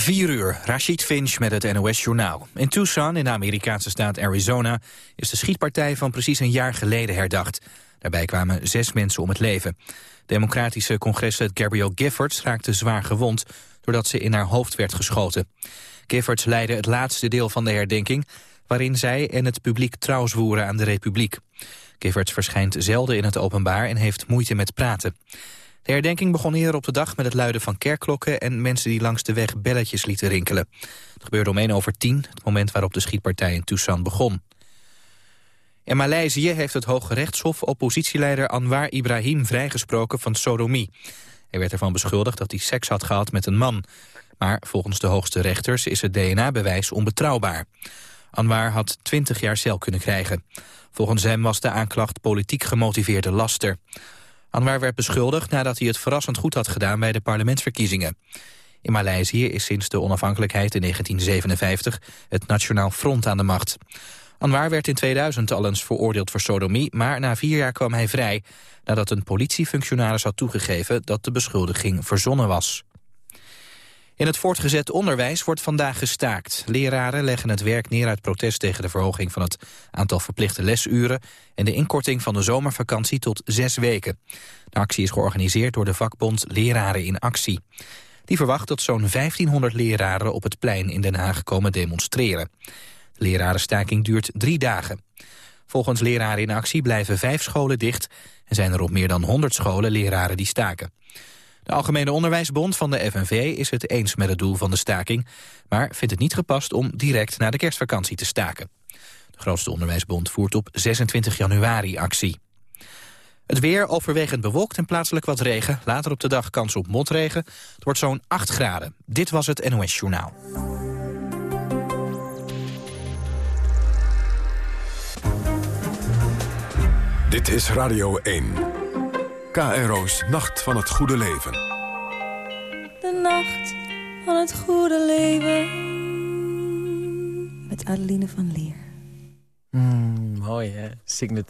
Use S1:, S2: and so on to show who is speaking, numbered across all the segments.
S1: 4 uur, Rashid Finch met het NOS-journaal. In Tucson, in de Amerikaanse staat Arizona... is de schietpartij van precies een jaar geleden herdacht. Daarbij kwamen zes mensen om het leven. Democratische congreslid Gabrielle Giffords raakte zwaar gewond... doordat ze in haar hoofd werd geschoten. Giffords leidde het laatste deel van de herdenking... waarin zij en het publiek trouw zwoeren aan de republiek. Giffords verschijnt zelden in het openbaar en heeft moeite met praten. De herdenking begon eerder op de dag met het luiden van kerkklokken... en mensen die langs de weg belletjes lieten rinkelen. Het gebeurde om 1 over 10, het moment waarop de schietpartij in Tucson begon. In Maleisië heeft het Hoge Rechtshof oppositieleider Anwar Ibrahim vrijgesproken van sodomie. Hij werd ervan beschuldigd dat hij seks had gehad met een man. Maar volgens de hoogste rechters is het DNA-bewijs onbetrouwbaar. Anwar had 20 jaar cel kunnen krijgen. Volgens hem was de aanklacht politiek gemotiveerde laster. Anwar werd beschuldigd nadat hij het verrassend goed had gedaan bij de parlementsverkiezingen. In Maleisië is sinds de onafhankelijkheid in 1957 het Nationaal Front aan de macht. Anwar werd in 2000 al eens veroordeeld voor sodomie, maar na vier jaar kwam hij vrij nadat een politiefunctionaris had toegegeven dat de beschuldiging verzonnen was. In het voortgezet onderwijs wordt vandaag gestaakt. Leraren leggen het werk neer uit protest tegen de verhoging van het aantal verplichte lesuren en de inkorting van de zomervakantie tot zes weken. De actie is georganiseerd door de vakbond Leraren in Actie. Die verwacht dat zo'n 1500 leraren op het plein in Den Haag komen demonstreren. De lerarenstaking duurt drie dagen. Volgens Leraren in Actie blijven vijf scholen dicht en zijn er op meer dan 100 scholen leraren die staken. De Algemene Onderwijsbond van de FNV is het eens met het doel van de staking... maar vindt het niet gepast om direct na de kerstvakantie te staken. De grootste onderwijsbond voert op 26 januari actie. Het weer overwegend bewolkt en plaatselijk wat regen. Later op de dag kans op motregen. Het wordt zo'n 8 graden. Dit was het NOS Journaal.
S2: Dit is Radio 1. KRO's Nacht van het Goede Leven.
S3: De nacht van het goede leven. Met Adeline van Leer.
S4: Mm, mooi, hè? Signe.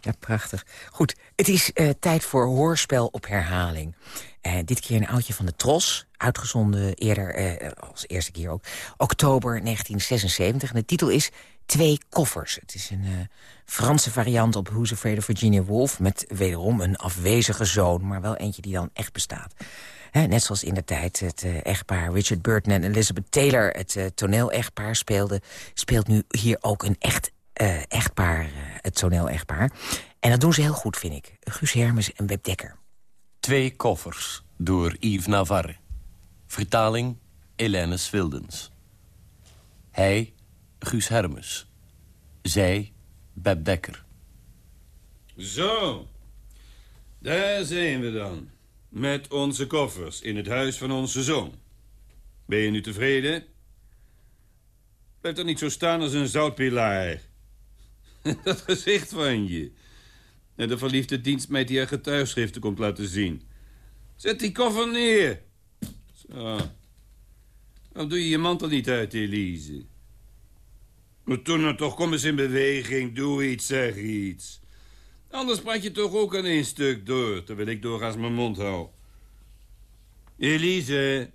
S4: Ja, prachtig. Goed, het is uh, tijd voor hoorspel op herhaling. Uh, dit keer een oudje van de Tros. Uitgezonden eerder, uh, als eerste keer ook, oktober 1976. En de titel is Twee Koffers. Het is een Franse variant op Who's Afraid of Virginia Woolf... met wederom een afwezige zoon, maar wel eentje die dan echt bestaat. net zoals in de tijd het uh, echtpaar Richard Burton en Elizabeth Taylor... het uh, toneel-echtpaar speelde, speelt nu hier ook een echt uh, echtpaar, het toneel-echtpaar. En dat doen ze heel goed, vind ik. Guus Hermes en Web Dekker.
S5: Twee koffers, door Yves Navarre. Vertaling, Helene Swildens. Hij, Guus Hermes. Zij, Beb Dekker.
S6: Zo, daar zijn we dan. Met onze koffers in het huis van onze zoon. Ben je nu tevreden? Blijf er niet zo staan als een zoutpilaar. Dat gezicht van je. En de verliefde dienstmeid die haar getuigschriften komt laten zien. Zet die koffer neer. Zo. Dan doe je je mantel niet uit, Elise. Maar toen nou toch, kom eens in beweging. Doe iets, zeg iets. Anders praat je toch ook aan één stuk door... terwijl ik doorgaans mijn mond hou. Elise.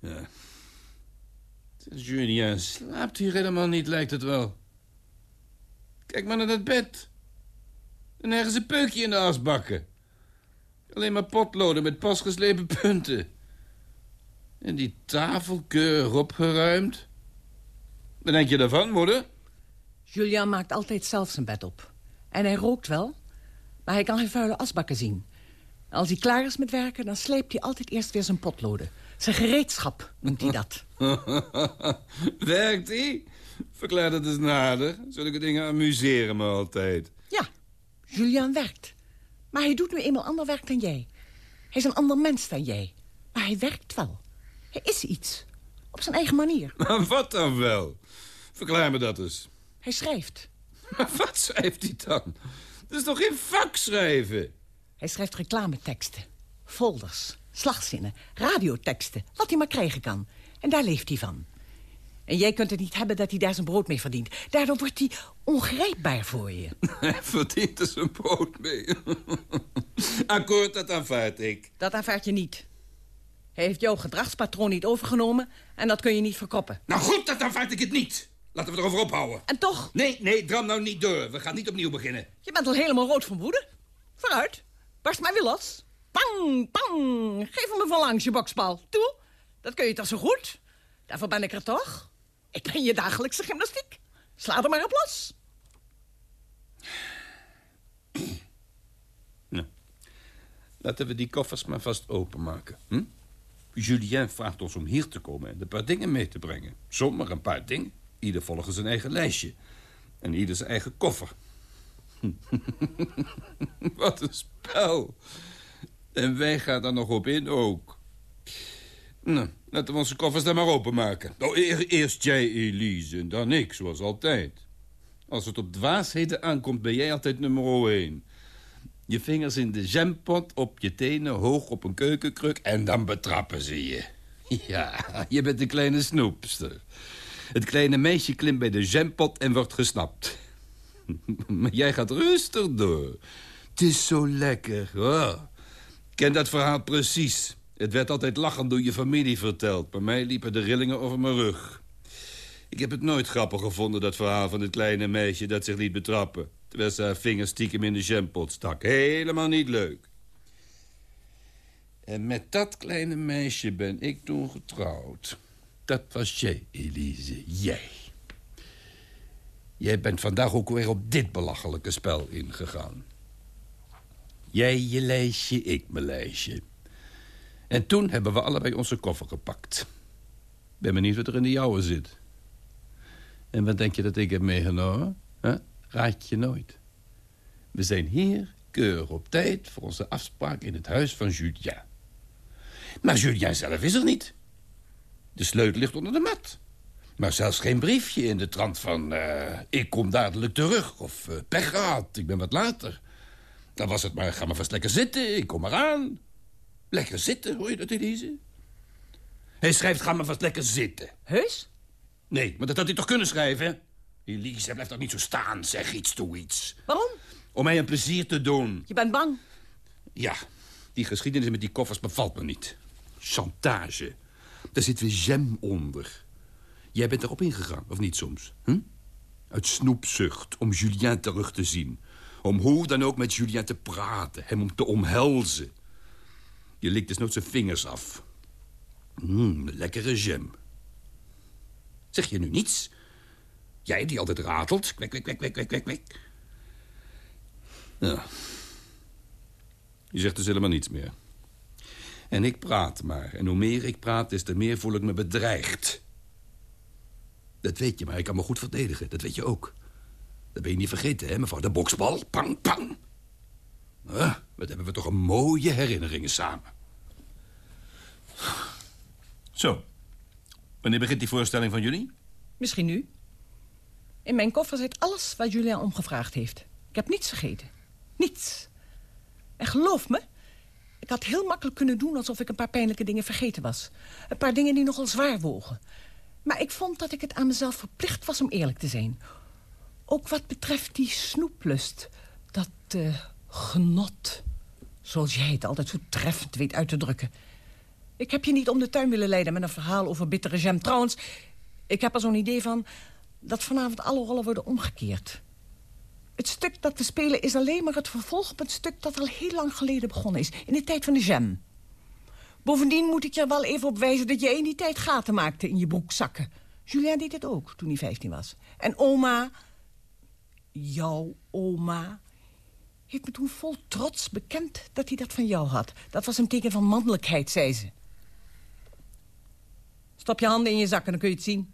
S6: Ja. Julia slaapt hier helemaal niet, lijkt het wel. Kijk maar naar dat bed. En ergens een peukje in de asbakken. Alleen maar potloden met pasgeslepen punten. En die tafel keurig opgeruimd. Wat denk je daarvan, moeder?
S7: Julian maakt altijd zelf zijn bed op. En hij rookt wel, maar hij kan geen vuile asbakken zien. Als hij klaar is met werken, dan sleept hij altijd eerst weer zijn potloden. Zijn gereedschap noemt hij dat.
S6: Werkt hij? Verklaar dat eens nader. Zulke dingen amuseren me altijd.
S7: Ja, Julian werkt. Maar hij doet nu eenmaal ander werk dan jij. Hij is een ander mens dan jij. Maar hij werkt wel. Hij is iets. Op zijn eigen manier.
S6: Maar wat dan wel? Verklaar me dat eens.
S7: Hij schrijft.
S6: Maar wat schrijft hij dan? Dat is toch geen vak schrijven?
S7: Hij schrijft reclameteksten, folders, slagzinnen, radioteksten. Wat hij maar krijgen kan. En daar leeft hij van. En jij kunt het niet hebben dat hij daar zijn brood mee verdient. Daardoor wordt hij ongrijpbaar voor je.
S6: Hij verdient er zijn brood mee. Akkoord, dat aanvaard ik.
S7: Dat aanvaard je niet. Hij heeft jouw gedragspatroon niet overgenomen en dat kun je niet verkroppen.
S6: Nou goed, dan vaart ik het niet. Laten we erover ophouden.
S7: En toch,
S6: Nee, nee, dram nou niet door. We gaan niet opnieuw beginnen.
S7: je bent al helemaal rood van woede. Vooruit, barst maar weer los. Pang, pang. Geef hem even langs je boksbal. Toe, dat kun je toch zo goed? Daarvoor ben ik er toch? Ik ben je dagelijkse gymnastiek. Sla er maar op los.
S6: Nou, laten we die koffers maar vast openmaken. Hm? Julien vraagt ons om hier te komen en een paar dingen mee te brengen. Zomaar een paar dingen. Ieder volgens zijn eigen lijstje. En ieder zijn eigen koffer. Wat een spel. En wij gaan daar nog op in ook. Nou, laten we onze koffers dan maar openmaken. Eer- eerst jij, Elise, en dan ik, zoals altijd. Als het op dwaasheden aankomt, ben jij altijd nummer één. Je vingers in de jampot, op je tenen, hoog op een keukenkruk... en dan betrappen ze je. Ja, je bent een kleine snoepster. Het kleine meisje klimt bij de jampot en wordt gesnapt. Maar jij gaat rustig door. Het is zo lekker. Ik ken dat verhaal precies. Het werd altijd lachend door je familie verteld. Bij mij liepen de rillingen over mijn rug. Ik heb het nooit grappig gevonden, dat verhaal van het kleine meisje... dat zich liet betrappen, terwijl ze haar vingers stiekem in de jampot stak. Helemaal niet leuk. En met dat kleine meisje ben ik toen getrouwd. Dat was jij, Elise, jij. Jij bent vandaag ook weer op dit belachelijke spel ingegaan. Jij je lijstje, ik mijn lijstje. En toen hebben we allebei onze koffer gepakt. Ben benieuwd wat er in de jouwe zit. En wat denk je dat ik heb meegenomen? Huh? Raad je nooit. We zijn hier keurig op tijd voor onze afspraak in het huis van Julien. Maar Julien zelf is er niet. De sleutel ligt onder de mat. Maar zelfs geen briefje in de trant van... eh, ik kom dadelijk terug of eh, pech gehad, ik ben wat later. Dan was het maar, ga maar vast lekker zitten, ik kom eraan. Lekker zitten, hoor je dat, Elise? Hij schrijft, ga maar vast lekker zitten.
S7: Heus?
S6: Nee, maar dat had hij toch kunnen schrijven? Elise, blijf toch niet zo staan, zeg iets toe iets.
S7: Waarom?
S6: Om mij een plezier te doen.
S7: Je bent bang.
S6: Ja, die geschiedenis met die koffers bevalt me niet. Chantage. Daar zit weer jam onder. Jij bent erop ingegaan, of niet soms? Hm? Uit snoepzucht, om Julien terug te zien. Om hoe dan ook met Julien te praten, hem om te omhelzen. Je likt dus nooit zijn vingers af. Mmm, lekkere jam. Zeg je nu niets? Jij die altijd ratelt. Kwek, kwek, kwek, kwek, kwek, kwek, kwek. Ja. Je zegt dus helemaal niets meer. En ik praat maar. En hoe meer ik praat, des te meer voel ik me bedreigd. Dat weet je, maar ik kan me goed verdedigen. Dat weet je ook. Dat ben je niet vergeten, hè, mevrouw? De boksbal. Pang, pang. Ah, wat hebben we toch een mooie herinneringen samen. Zo. Wanneer begint die voorstelling van jullie?
S7: Misschien nu. In mijn koffer zit alles waar Julien om gevraagd heeft. Ik heb niets vergeten. Niets. En geloof me, ik had heel makkelijk kunnen doen... alsof ik een paar pijnlijke dingen vergeten was. Een paar dingen die nogal zwaar wogen. Maar ik vond dat ik het aan mezelf verplicht was om eerlijk te zijn. Ook wat betreft die snoeplust. Dat eh, genot. Zoals jij het altijd zo treffend weet uit te drukken. Ik heb je niet om de tuin willen leiden met een verhaal over bittere jam. Trouwens, ik heb er zo'n idee van dat vanavond alle rollen worden omgekeerd. Het stuk dat we spelen is alleen maar het vervolg op een stuk dat al heel lang geleden begonnen is. In de tijd van de jam. Bovendien moet ik je wel even op wijzen dat jij in die tijd gaten maakte in je broekzakken. Julien deed het ook toen hij 15 was. En oma, jouw oma, heeft me toen vol trots bekend dat hij dat van jou had. Dat was een teken van mannelijkheid, zei ze. Stop je handen in je zakken, dan kun je het zien.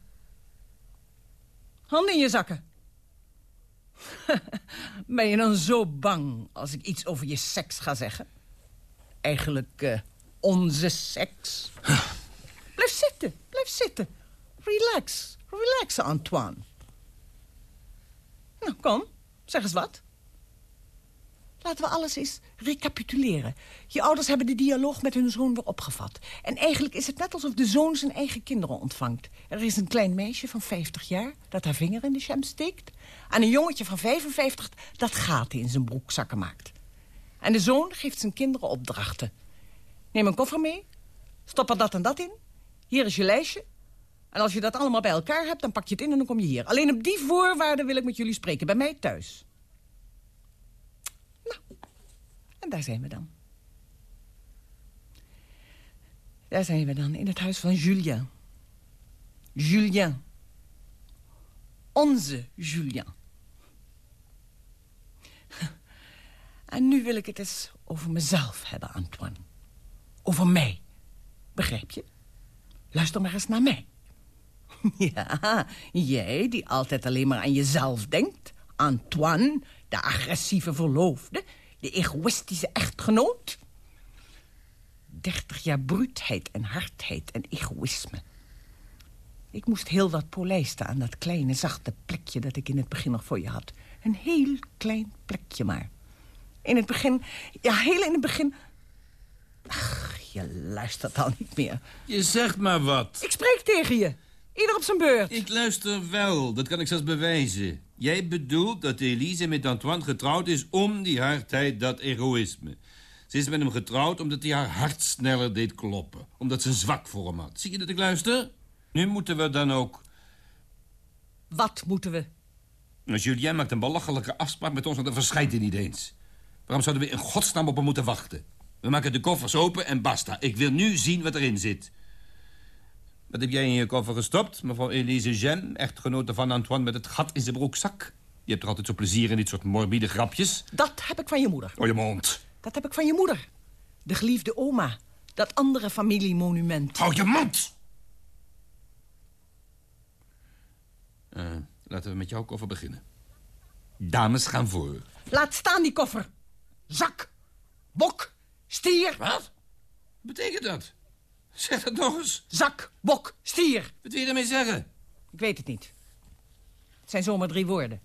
S7: Handen in je zakken. ben je dan zo bang als ik iets over je seks ga zeggen? Eigenlijk eh, onze seks. blijf zitten, blijf zitten. Relax, relax, Antoine. Nou, kom, zeg eens wat. Laten we alles eens recapituleren. Je ouders hebben de dialoog met hun zoon weer opgevat. En eigenlijk is het net alsof de zoon zijn eigen kinderen ontvangt. Er is een klein meisje van 50 jaar dat haar vinger in de jam steekt... en een jongetje van 55 dat gaten in zijn broekzakken maakt. En de zoon geeft zijn kinderen opdrachten. Neem een koffer mee, Stop er dat en dat in. Hier is je lijstje. En als je dat allemaal bij elkaar hebt, dan pak je het in en dan kom je hier. Alleen op die voorwaarden wil ik met jullie spreken, bij mij thuis. Nou, en daar zijn we dan. Daar zijn we dan, in het huis van Julien. Julien. Onze Julien. En nu wil ik het eens over mezelf hebben, Antoine. Over mij. Begrijp je? Luister maar eens naar mij. Ja, jij die altijd alleen maar aan jezelf denkt. Antoine, de agressieve verloofde. De egoïstische echtgenoot. Dertig jaar bruutheid en hardheid en egoïsme. Ik moest heel wat polijsten aan dat kleine zachte plekje... dat ik in het begin nog voor je had. Een heel klein plekje maar. In het begin, ja, heel in het begin... Ach, je luistert al niet meer.
S6: Je zegt maar wat.
S7: Ik spreek tegen je. Ieder op zijn beurt.
S6: Ik luister wel, dat kan ik zelfs bewijzen. Jij bedoelt dat Elise met Antoine getrouwd is om die hardheid, dat egoïsme. Ze is met hem getrouwd omdat hij haar hart sneller deed kloppen. Omdat ze een zwak voor hem had. Zie je dat ik luister? Nu moeten we dan ook...
S7: Wat moeten we?
S6: Nou, Julien maakt een belachelijke afspraak met ons, want dan verschijnt hij niet eens. Waarom zouden we in godsnaam op hem moeten wachten? We maken de koffers open en basta. Ik wil nu zien wat erin zit. Wat heb jij in je koffer gestopt, mevrouw Elise Gem, echtgenote van Antoine met het gat in zijn broekzak? Je hebt er altijd zo plezier in dit soort morbide grapjes.
S7: Dat heb ik van je moeder.
S6: Oh, je mond.
S7: Dat heb ik van je moeder. De geliefde oma. Dat andere familiemonument.
S6: Hou je mond! Eh, laten we met jouw koffer beginnen. Dames gaan voor.
S7: Laat staan die koffer. Zak. Bok. Stier.
S6: Wat? Wat betekent dat? Zeg dat nog eens.
S7: Zak. Bok. Stier.
S6: Wat wil je ermee zeggen?
S7: Ik weet het niet. Het zijn zomaar drie woorden.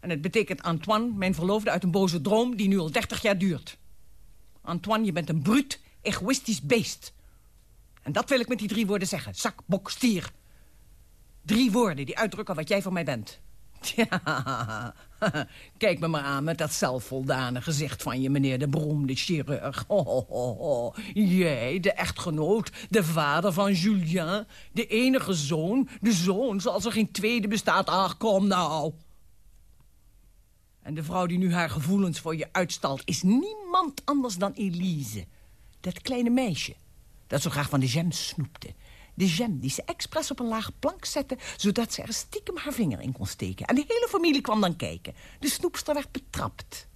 S7: En het betekent Antoine, mijn verloofde, uit een boze droom... die nu al dertig jaar duurt. Antoine, je bent een bruut, egoïstisch beest. En dat wil ik met die drie woorden zeggen. Zak, bok, stier. Drie woorden die uitdrukken wat jij voor mij bent. Ja, kijk me maar aan met dat zelfvoldane gezicht van je, meneer de beroemde chirurg. Jij, de echtgenoot, de vader van Julien, de enige zoon, de zoon zoals er geen tweede bestaat. Ach, kom nou. En de vrouw die nu haar gevoelens voor je uitstalt... is niemand anders dan Elise. Dat kleine meisje dat zo graag van de jam snoepte. De jam die ze expres op een lage plank zette... zodat ze er stiekem haar vinger in kon steken. En de hele familie kwam dan kijken. De snoepster werd betrapt.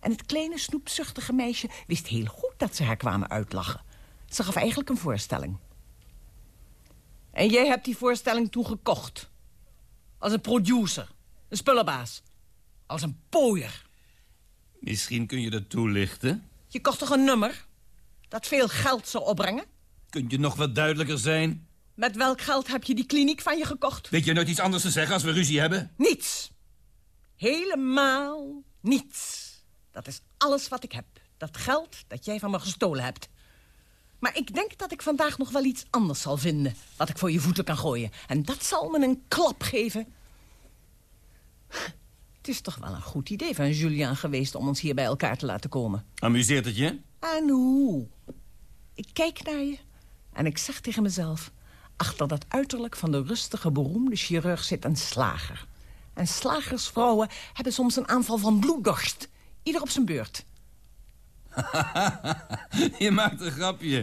S7: En het kleine snoepzuchtige meisje wist heel goed dat ze haar kwamen uitlachen. Ze gaf eigenlijk een voorstelling. En jij hebt die voorstelling toen gekocht. Als een producer. Een spullenbaas. Als een pooier.
S6: Misschien kun je dat toelichten.
S7: Je kocht toch een nummer? Dat veel geld zou opbrengen?
S6: Kun je nog wat duidelijker zijn?
S7: Met welk geld heb je die kliniek van je gekocht?
S6: Weet je nooit iets anders te zeggen als we ruzie hebben?
S7: Niets. Helemaal niets. Dat is alles wat ik heb. Dat geld dat jij van me gestolen hebt. Maar ik denk dat ik vandaag nog wel iets anders zal vinden... wat ik voor je voeten kan gooien. En dat zal me een klap geven. Het is toch wel een goed idee van Julian geweest... om ons hier bij elkaar te laten komen.
S6: Amuseert het je?
S7: En hoe? Ik kijk naar je en ik zeg tegen mezelf... achter dat uiterlijk van de rustige, beroemde chirurg zit een slager. En slagersvrouwen hebben soms een aanval van bloeddorst. Ieder op zijn beurt.
S6: je maakt een grapje.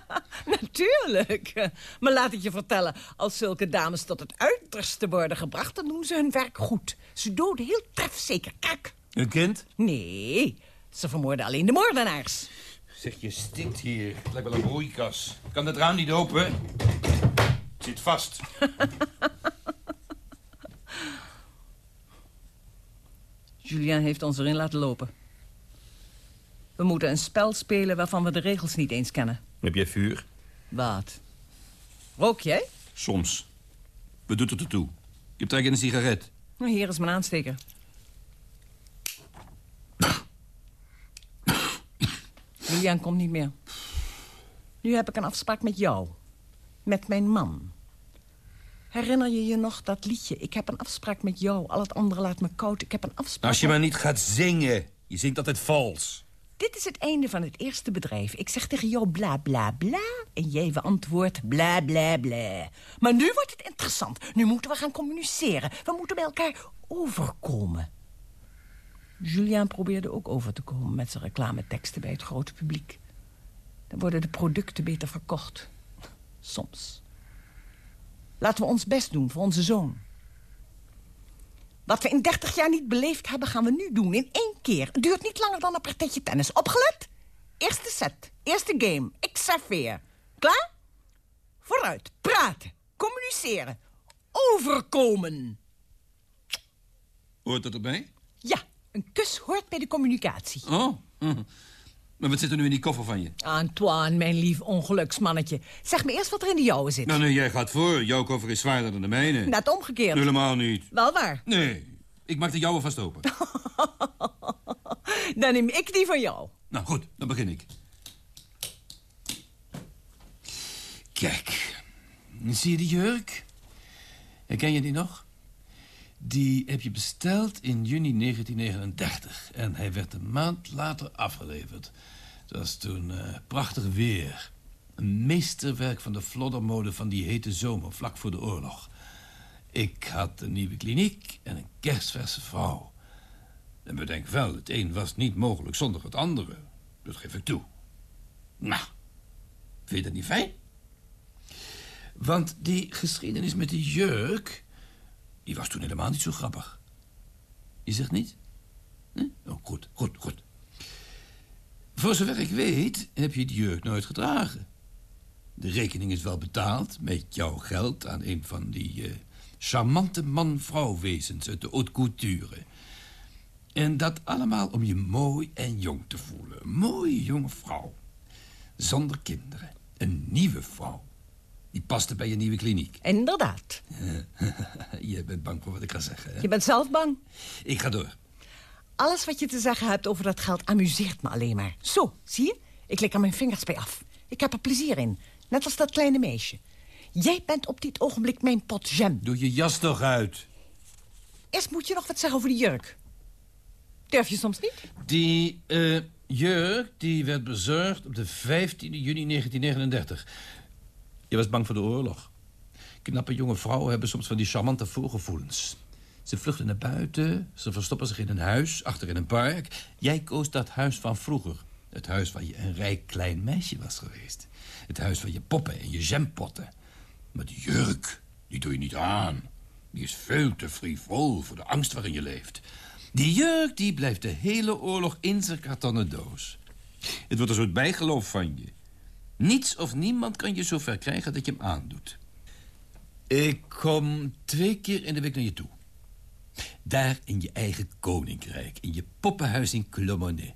S7: Natuurlijk. Maar laat ik je vertellen, als zulke dames tot het uiterste worden gebracht... dan doen ze hun werk goed. Ze doden heel trefzeker. Kijk.
S6: Een kind?
S7: Nee, ze vermoorden alleen de moordenaars.
S6: Zeg, je stinkt hier. Het lijkt wel een broeikas. Kan het raam niet open? Het zit vast.
S7: Julien heeft ons erin laten lopen. We moeten een spel spelen waarvan we de regels niet eens kennen.
S6: Heb jij vuur?
S7: Wat? Rook jij?
S6: Soms. Wat doet het ertoe? Je trekt in een sigaret.
S7: Hier is mijn aansteker. Julian komt niet meer. Nu heb ik een afspraak met jou. Met mijn man. Herinner je je nog dat liedje? Ik heb een afspraak met jou, al het andere laat me koud. Ik heb een afspraak...
S6: Als je maar niet gaat zingen. Je zingt altijd vals.
S7: Dit is het einde van het eerste bedrijf. Ik zeg tegen jou bla bla bla. En jij beantwoordt bla bla bla. Maar nu wordt het interessant. Nu moeten we gaan communiceren. We moeten bij elkaar overkomen. Julien probeerde ook over te komen met zijn reclameteksten bij het grote publiek. Dan worden de producten beter verkocht. Soms. Laten we ons best doen voor onze zoon. Wat we in 30 jaar niet beleefd hebben, gaan we nu doen. In één keer. Het duurt niet langer dan een partijtje tennis. Opgelet? Eerste set. Eerste game. Ik serveer. Klaar? Vooruit. Praten. Communiceren. Overkomen.
S6: Hoort dat erbij?
S7: Ja, een kus hoort bij de communicatie.
S6: Oh. hm. Maar wat zit er nu in die koffer van je?
S7: Antoine, mijn lief ongeluksmannetje. Zeg me eerst wat er in de jouwe zit.
S6: Nou, nee, jij gaat voor. Jouw koffer is zwaarder dan de mijne.
S7: Net omgekeerd.
S6: Helemaal niet.
S7: Wel waar.
S6: Nee, ik maak de jouwe vast open.
S7: Dan neem ik die van jou.
S6: nou, goed, dan begin ik. Kijk, zie je die jurk? Herken je die nog? Die heb je besteld in juni 1939 en hij werd een maand later afgeleverd. Het was toen eh, prachtig weer. Een meesterwerk van de floddermode van die hete zomer, vlak voor de oorlog. Ik had een nieuwe kliniek en een kerstverse vrouw. En bedenk wel, het een was niet mogelijk zonder het andere. Dat geef ik toe. Nou, vind je dat niet fijn? Want die geschiedenis met die jurk... die was toen helemaal niet zo grappig. Je zegt niet? Oh, goed, goed, goed. Voor zover ik weet, heb je die jurk nooit gedragen. De rekening is wel betaald met jouw geld aan een van die eh, charmante man-vrouw-wezens uit de haute couture. En dat allemaal om je mooi en jong te voelen. Een mooie jonge vrouw. Zonder kinderen. Een nieuwe vrouw. Die paste bij je nieuwe kliniek.
S7: Inderdaad.
S6: je bent bang voor wat ik ga zeggen, hè?
S7: Je bent zelf bang.
S6: Ik ga door.
S7: Alles wat je te zeggen hebt over dat geld amuseert me alleen maar. Zo, zie je? Ik lik er mijn vingers bij af. Ik heb er plezier in. Net als dat kleine meisje. Jij bent op dit ogenblik mijn pot jam.
S6: Doe je jas toch uit.
S7: Eerst moet je nog wat zeggen over die jurk. Durf je soms niet?
S6: Die eh, jurk die werd bezorgd op de 15 juni 1939. Je was bang voor de oorlog. Knappe jonge vrouwen hebben soms van die charmante voorgevoelens. Ze vluchten naar buiten, ze verstoppen zich in een huis, achter in een park. Jij koos dat huis van vroeger. Het huis waar je een rijk klein meisje was geweest. Het huis van je poppen en je jampotten. Maar die jurk, die doe je niet aan. Die is veel te frivol voor de angst waarin je leeft. Die jurk, die blijft de hele oorlog in zijn kartonnen doos. Het wordt een soort bijgeloof van je. Niets of niemand kan je zover krijgen dat je hem aandoet. Ik kom twee keer in de week naar je toe. Daar in je eigen koninkrijk, in je poppenhuis in Clomonet.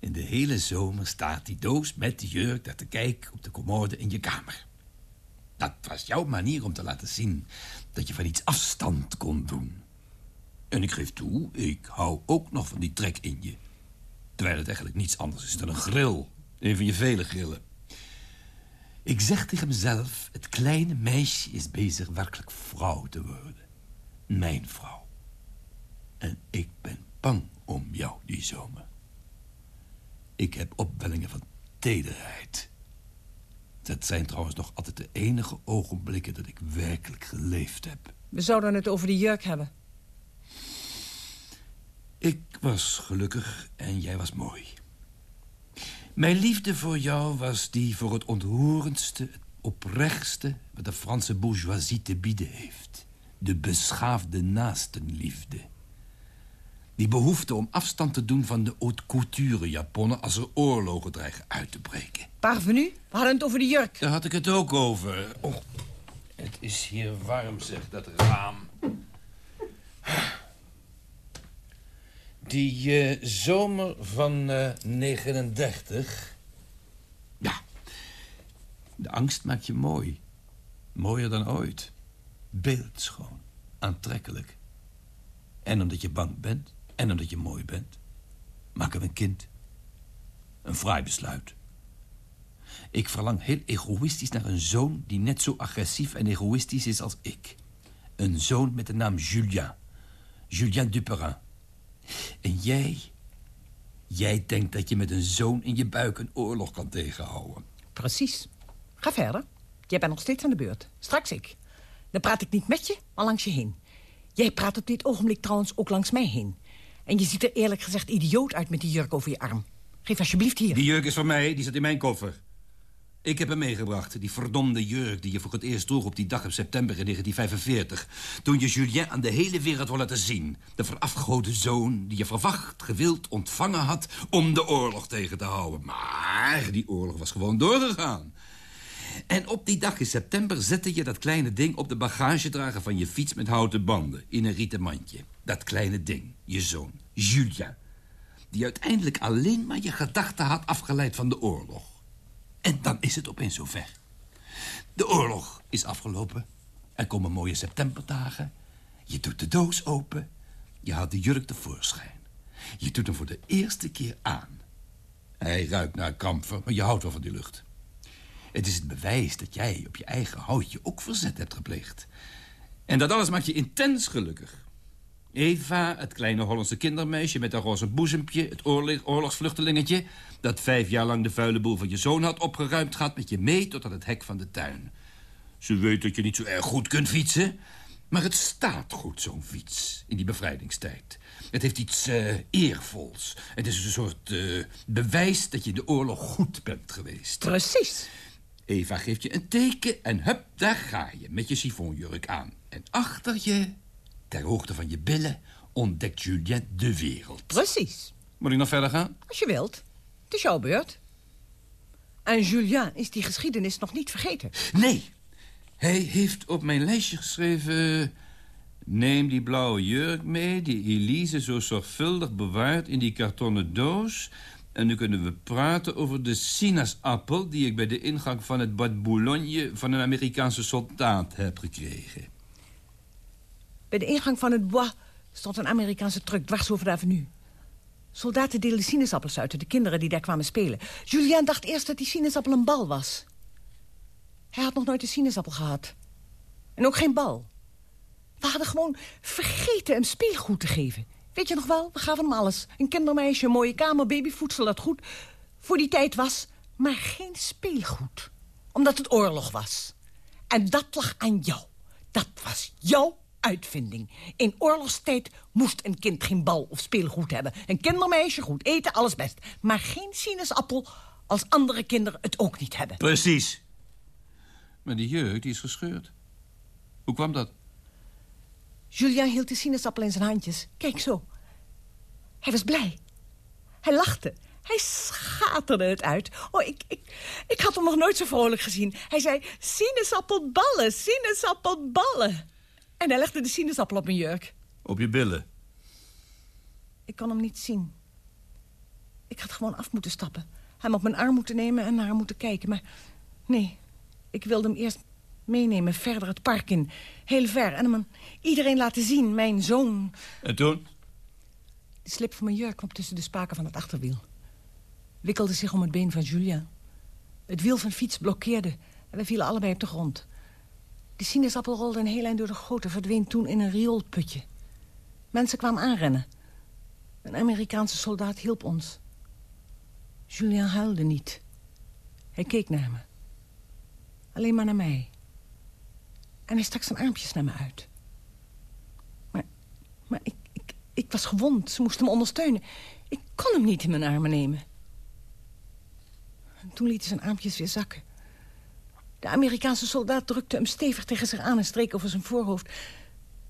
S6: En de hele zomer staat die doos met de jurk daar te kijken op de commode in je kamer. Dat was jouw manier om te laten zien dat je van iets afstand kon doen. En ik geef toe, ik hou ook nog van die trek in je. Terwijl het eigenlijk niets anders is dan een grill. Een van je vele grillen. Ik zeg tegen mezelf, het kleine meisje is bezig werkelijk vrouw te worden. Mijn vrouw. En ik ben bang om jou die zomer. Ik heb opwellingen van tederheid. Dat zijn trouwens nog altijd de enige ogenblikken dat ik werkelijk geleefd heb.
S7: We zouden het over die jurk hebben.
S6: Ik was gelukkig en jij was mooi. Mijn liefde voor jou was die voor het ontroerendste, het oprechtste... wat de Franse bourgeoisie te bieden heeft. De beschaafde naastenliefde. Die behoefte om afstand te doen van de haute couture japonnen... als er oorlogen dreigen uit te breken.
S7: Parvenu, we hadden het over die jurk.
S6: Daar had ik het ook over. Oh, het is hier warm, zeg, dat raam. Die eh, zomer van eh 39... Ja, de angst maakt je mooi. Mooier dan ooit. Beeldschoon, aantrekkelijk. En omdat je bang bent, en omdat je mooi bent... maken we een kind. Een fraai besluit. Ik verlang heel egoïstisch naar een zoon... die net zo agressief en egoïstisch is als ik. Een zoon met de naam Julien. Julien Duperin. En jij... Jij denkt dat je met een zoon in je buik een oorlog kan tegenhouden.
S7: Precies. Ga verder. Jij bent nog steeds aan de beurt. Straks ik. Dan praat ik niet met je, maar langs je heen. Jij praat op dit ogenblik trouwens ook langs mij heen. En je ziet er eerlijk gezegd idioot uit met die jurk over je arm. Geef alsjeblieft hier.
S6: Die jurk is van mij, die zit in mijn koffer. Ik heb hem meegebracht, die verdomde jurk die je voor het eerst droeg op die dag in september in 1945. Toen je Julien aan de hele wereld wil laten zien. De verafgoden zoon die je verwacht, gewild ontvangen had om de oorlog tegen te houden. Maar die oorlog was gewoon doorgegaan. En op die dag in september zette je dat kleine ding op de bagagedrager van je fiets met houten banden in een rieten mandje. Dat kleine ding, je zoon, Julien. Die uiteindelijk alleen maar je gedachten had afgeleid van de oorlog. En dan is het opeens zover. De oorlog is afgelopen. Er komen mooie septemberdagen. Je doet de doos open. Je haalt de jurk tevoorschijn. Je doet hem voor de eerste keer aan. Hij ruikt naar kamfer, maar je houdt wel van die lucht. Het is het bewijs dat jij op je eigen houtje ook verzet hebt gepleegd. En dat alles maakt je intens gelukkig. Eva, het kleine Hollandse kindermeisje met een roze boezempje... het oorlogsvluchtelingetje... dat vijf jaar lang de vuile boel van je zoon had opgeruimd... gaat met je mee tot aan het hek van de tuin. Ze weet dat je niet zo erg goed kunt fietsen... maar het staat goed, zo'n fiets, in die bevrijdingstijd. Het heeft iets uh, eervols. Het is een soort uh, bewijs dat je in de oorlog goed bent geweest.
S7: Precies.
S6: Eva geeft je een teken en hup, daar ga je... met je chiffonjurk aan. En achter je Ter hoogte van je billen ontdekt Julien de wereld.
S7: Precies.
S6: Moet ik nog verder gaan?
S7: Als je wilt. Het is jouw beurt. En Julien is die geschiedenis nog niet vergeten.
S6: Nee. Hij heeft op mijn lijstje geschreven... Neem die blauwe jurk mee die Elise zo zorgvuldig bewaart in die kartonnen doos... En nu kunnen we praten over de sinaasappel... die ik bij de ingang van het Bad Boulogne... van een Amerikaanse soldaat heb gekregen.
S7: Bij de ingang van het bois stond een Amerikaanse truck dwars over de avenue. Soldaten deelden sinaasappels uit de kinderen die daar kwamen spelen. Julien dacht eerst dat die sinaasappel een bal was. Hij had nog nooit een sinaasappel gehad. En ook geen bal. We hadden gewoon vergeten hem speelgoed te geven. Weet je nog wel, we gaven hem alles. Een kindermeisje, een mooie kamer, babyvoedsel dat goed voor die tijd was. Maar geen speelgoed. Omdat het oorlog was. En dat lag aan jou. Dat was jouw uitvinding. In oorlogstijd moest een kind geen bal of speelgoed hebben. Een kindermeisje goed eten, alles best. Maar geen sinaasappel als andere kinderen het ook niet hebben.
S6: Precies. Maar die jeugd die is gescheurd. Hoe kwam dat?
S7: Julien hield de sinaasappel in zijn handjes. Kijk zo. Hij was blij. Hij lachte. Hij schaterde het uit. Oh, ik, ik, ik had hem nog nooit zo vrolijk gezien. Hij zei, sinaasappelballen, sinaasappelballen. En hij legde de sinaasappel op mijn jurk.
S6: Op je billen?
S7: Ik kon hem niet zien. Ik had gewoon af moeten stappen. Hem op mijn arm moeten nemen en naar hem moeten kijken. Maar nee, ik wilde hem eerst meenemen verder het park in. Heel ver. En hem iedereen laten zien, mijn zoon.
S6: En toen?
S7: De slip van mijn jurk kwam tussen de spaken van het achterwiel. Wikkelde zich om het been van Julien. Het wiel van fiets blokkeerde en we vielen allebei op de grond. De sinaasappel rolde een heel eind door de goot... en verdween toen in een rioolputje. Mensen kwamen aanrennen. Een Amerikaanse soldaat hielp ons. Julien huilde niet. Hij keek naar me. Alleen maar naar mij. En hij stak zijn armpjes naar me uit. Maar, maar ik, ik, ik was gewond. Ze moesten me ondersteunen. Ik kon hem niet in mijn armen nemen. En toen liet hij zijn armpjes weer zakken. De Amerikaanse soldaat drukte hem stevig tegen zich aan en streek over zijn voorhoofd.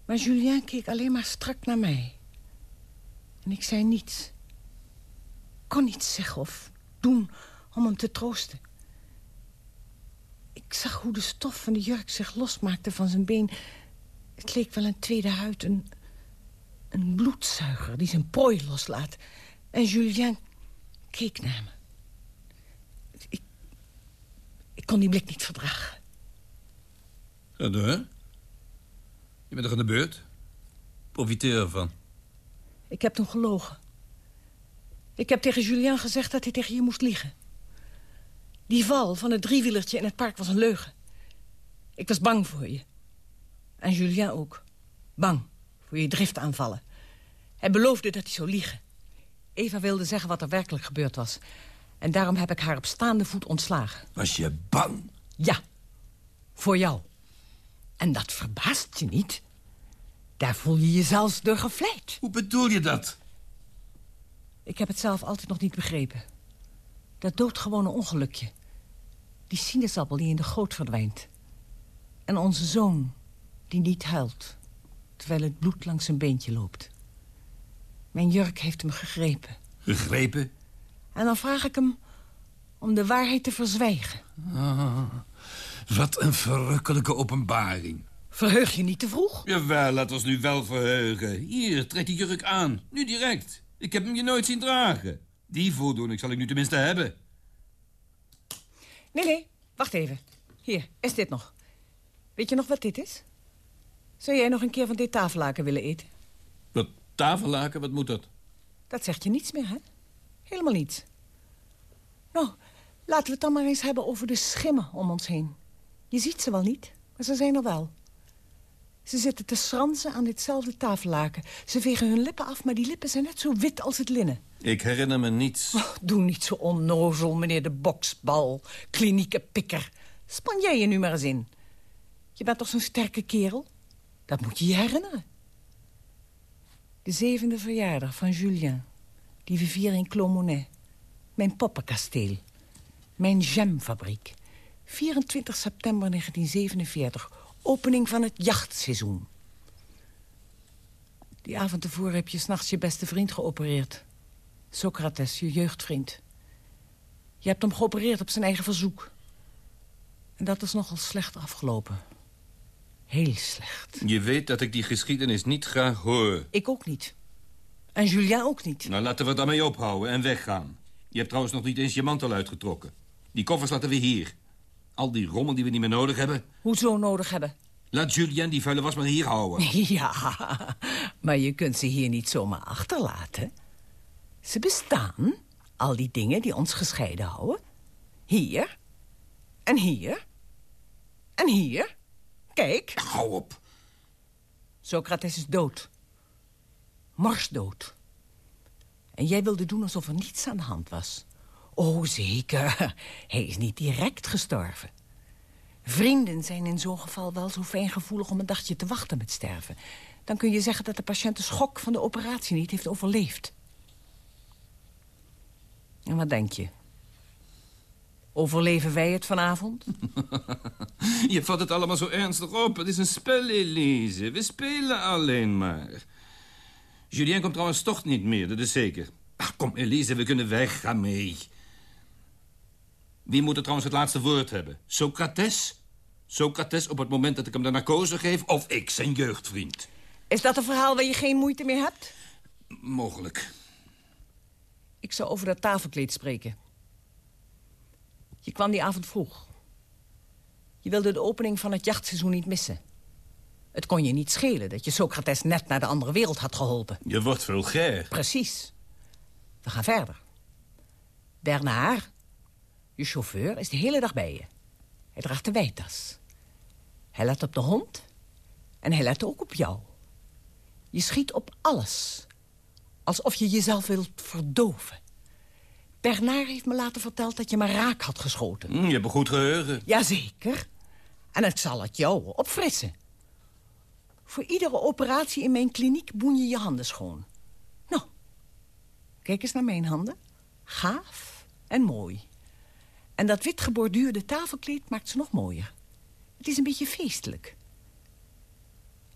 S7: Maar Julien keek alleen maar strak naar mij. En ik zei niets. kon niets zeggen of doen om hem te troosten. Ik zag hoe de stof van de jurk zich losmaakte van zijn been. Het leek wel een tweede huid, een, een bloedzuiger die zijn prooi loslaat. En Julien keek naar me. Ik kon die blik niet verdragen.
S6: Ga door. Je bent toch aan de beurt? Profiteer ervan.
S7: Ik heb toen gelogen. Ik heb tegen Julien gezegd dat hij tegen je moest liegen. Die val van het driewielertje in het park was een leugen. Ik was bang voor je. En Julien ook. Bang voor je driftaanvallen. Hij beloofde dat hij zou liegen. Eva wilde zeggen wat er werkelijk gebeurd was. En daarom heb ik haar op staande voet ontslagen.
S6: Was je bang
S7: Ja, voor jou. En dat verbaast je niet. Daar voel je je zelfs door gevleid.
S6: Hoe bedoel je dat?
S7: Ik heb het zelf altijd nog niet begrepen. Dat doodgewone ongelukje. Die sinaasappel die in de goot verdwijnt. En onze zoon die niet huilt. Terwijl het bloed langs zijn beentje loopt. Mijn jurk heeft hem gegrepen.
S6: Gegrepen?
S7: En dan vraag ik hem om de waarheid te verzwijgen.
S6: Ah, wat een verrukkelijke openbaring.
S7: Verheug je niet te vroeg?
S6: Jawel, laat ons nu wel verheugen. Hier, trek die jurk aan. Nu direct. Ik heb hem je nooit zien dragen. Die voldoening zal ik nu tenminste hebben.
S7: Nee, nee, wacht even. Hier, is dit nog. Weet je nog wat dit is? Zou jij nog een keer van dit tafellaken willen eten?
S6: Wat tafellaken, wat moet dat?
S7: Dat zegt je niets meer, hè? Helemaal niets. Nou, laten we het dan maar eens hebben over de schimmen om ons heen. Je ziet ze wel niet, maar ze zijn er wel. Ze zitten te schransen aan ditzelfde tafellaken. Ze vegen hun lippen af, maar die lippen zijn net zo wit als het linnen.
S6: Ik herinner me niets.
S7: Oh, doe niet zo onnozel, meneer de boksbal. Klinieke pikker. Span jij je nu maar eens in. Je bent toch zo'n sterke kerel? Dat moet je je herinneren. De zevende verjaardag van Julien. Die we vieren in Clomonet. Mijn poppenkasteel. Mijn jamfabriek. 24 september 1947. Opening van het jachtseizoen. Die avond tevoren heb je s'nachts je beste vriend geopereerd. Socrates, je jeugdvriend. Je hebt hem geopereerd op zijn eigen verzoek. En dat is nogal slecht afgelopen. Heel slecht.
S6: Je weet dat ik die geschiedenis niet graag hoor.
S7: Ik ook niet. En Julien ook niet.
S6: Nou, laten we daarmee ophouden en weggaan. Je hebt trouwens nog niet eens je mantel uitgetrokken. Die koffers laten we hier. Al die rommel die we niet meer nodig hebben.
S7: Hoezo nodig hebben?
S6: Laat Julien die vuile was maar hier houden.
S7: Ja, maar je kunt ze hier niet zomaar achterlaten. Ze bestaan, al die dingen die ons gescheiden houden. Hier. En hier. En hier. Kijk.
S6: Hou op.
S7: Socrates is dood. Marsdood. En jij wilde doen alsof er niets aan de hand was. Oh, zeker. Hij is niet direct gestorven. Vrienden zijn in zo'n geval wel zo fijngevoelig om een dagje te wachten met sterven. Dan kun je zeggen dat de patiënt de schok van de operatie niet heeft overleefd. En wat denk je? Overleven wij het vanavond?
S6: Je vat het allemaal zo ernstig op. Het is een spel, Elise. We spelen alleen maar. Julien komt trouwens toch niet meer, dat is zeker. Ach, kom, Elise, we kunnen weg. Ga mee. Wie moet er trouwens het laatste woord hebben? Socrates? Socrates op het moment dat ik hem de narcose geef... of ik, zijn jeugdvriend?
S7: Is dat een verhaal waar je geen moeite mee hebt?
S6: Mogelijk.
S7: Ik zou over dat tafelkleed spreken. Je kwam die avond vroeg. Je wilde de opening van het jachtseizoen niet missen. Het kon je niet schelen dat je Socrates net naar de andere wereld had geholpen.
S6: Je wordt vulgair.
S7: Precies. We gaan verder. Bernard, je chauffeur, is de hele dag bij je. Hij draagt de wijtas. Hij let op de hond en hij let ook op jou. Je schiet op alles. Alsof je jezelf wilt verdoven. Bernard heeft me laten verteld dat je me raak had geschoten.
S6: Hm, je hebt een goed geheugen.
S7: Jazeker. En het zal het jou opfrissen. Voor iedere operatie in mijn kliniek boen je je handen schoon. Nou, kijk eens naar mijn handen. Gaaf en mooi. En dat wit geborduurde tafelkleed maakt ze nog mooier. Het is een beetje feestelijk.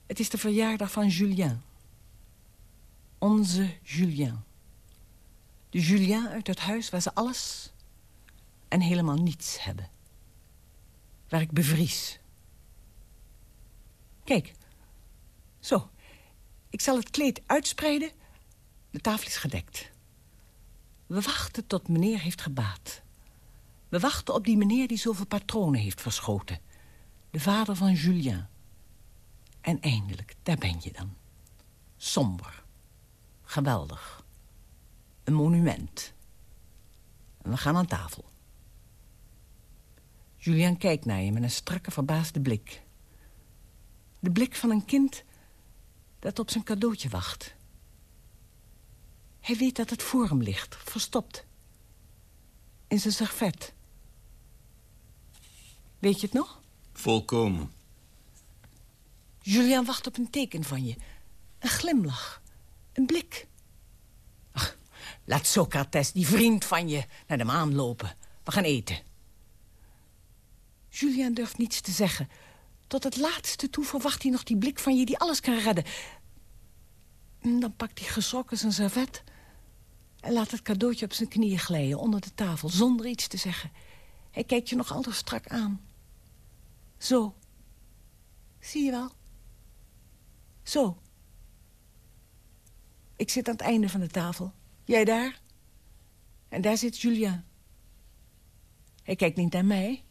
S7: Het is de verjaardag van Julien. Onze Julien. De Julien uit het huis waar ze alles en helemaal niets hebben. Waar ik bevries. Kijk, zo. Ik zal het kleed uitspreiden. De tafel is gedekt. We wachten tot meneer heeft gebaat. We wachten op die meneer die zoveel patronen heeft verschoten. De vader van Julien. En eindelijk, daar ben je dan. Somber. Geweldig. Een monument. En we gaan aan tafel. Julien kijkt naar je met een strakke, verbaasde blik. De blik van een kind dat op zijn cadeautje wacht. Hij weet dat het voor hem ligt, verstopt. In zijn servet. Weet je het nog?
S6: Volkomen.
S7: Julien wacht op een teken van je. Een glimlach. Een blik. Ach, laat Socrates, die vriend van je, naar de maan lopen. We gaan eten. Julien durft niets te zeggen. Tot het laatste toe verwacht hij nog die blik van je die alles kan redden. En dan pakt hij geschrokken zijn servet... en laat het cadeautje op zijn knieën glijden onder de tafel... zonder iets te zeggen. Hij kijkt je nog altijd strak aan. Zo. Zie je wel? Zo. Ik zit aan het einde van de tafel. Jij daar? En daar zit Julien. Hij kijkt niet naar mij.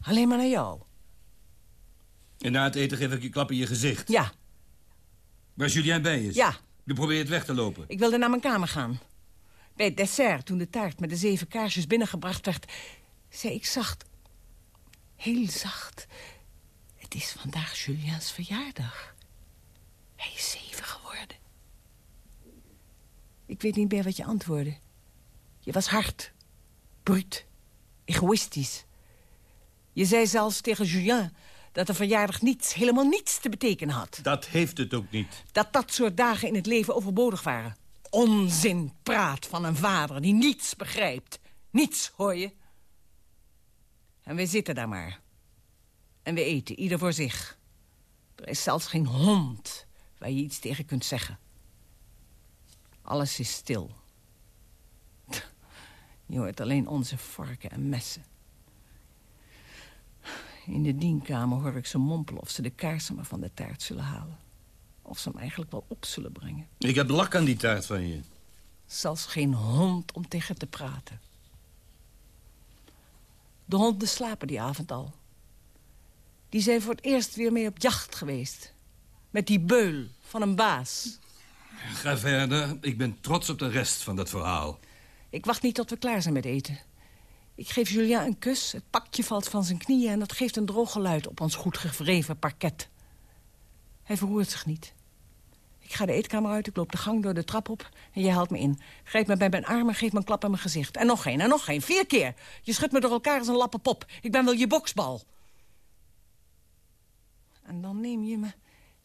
S7: Alleen maar naar jou.
S6: En na het eten geef ik je klap in je gezicht.
S7: Ja,
S6: Waar Julien bij is.
S7: ja.
S6: Je probeert weg te lopen.
S7: Ik wilde naar mijn kamer gaan. Bij het dessert, toen de taart met de zeven kaarsjes binnengebracht werd... zei ik zacht, heel zacht... het is vandaag Juliens verjaardag. Hij is zeven geworden. Ik weet niet meer wat je antwoordde. Je was hard, bruut, egoïstisch. Je zei zelfs tegen Julien dat de verjaardag niets, helemaal niets te betekenen had.
S6: Dat heeft het ook niet.
S7: Dat dat soort dagen in het leven overbodig waren. Onzin praat van een vader die niets begrijpt. Niets, hoor je? En we zitten daar maar. En we eten, ieder voor zich. Er is zelfs geen hond waar je iets tegen kunt zeggen. Alles is stil. Je hoort alleen onze vorken en messen. In de dienkamer hoor ik ze mompelen of ze de kaarsen maar van de taart zullen halen. Of ze hem eigenlijk wel op zullen brengen.
S6: Ik heb lak aan die taart van je.
S7: Zelfs geen hond om tegen te praten. De honden slapen die avond al. Die zijn voor het eerst weer mee op jacht geweest. Met die beul van een baas.
S6: Ga verder. Ik ben trots op de rest van dat verhaal.
S7: Ik wacht niet tot we klaar zijn met eten. Ik geef Julien een kus, het pakje valt van zijn knieën... en dat geeft een droog geluid op ons goed gewreven parket. Hij verroert zich niet. Ik ga de eetkamer uit, ik loop de gang door de trap op... en jij haalt me in. Grijp me bij mijn arm en geeft me een klap aan mijn gezicht. En nog één, en nog één, vier keer. Je schudt me door elkaar als een lappe pop. Ik ben wel je boksbal. En dan neem je me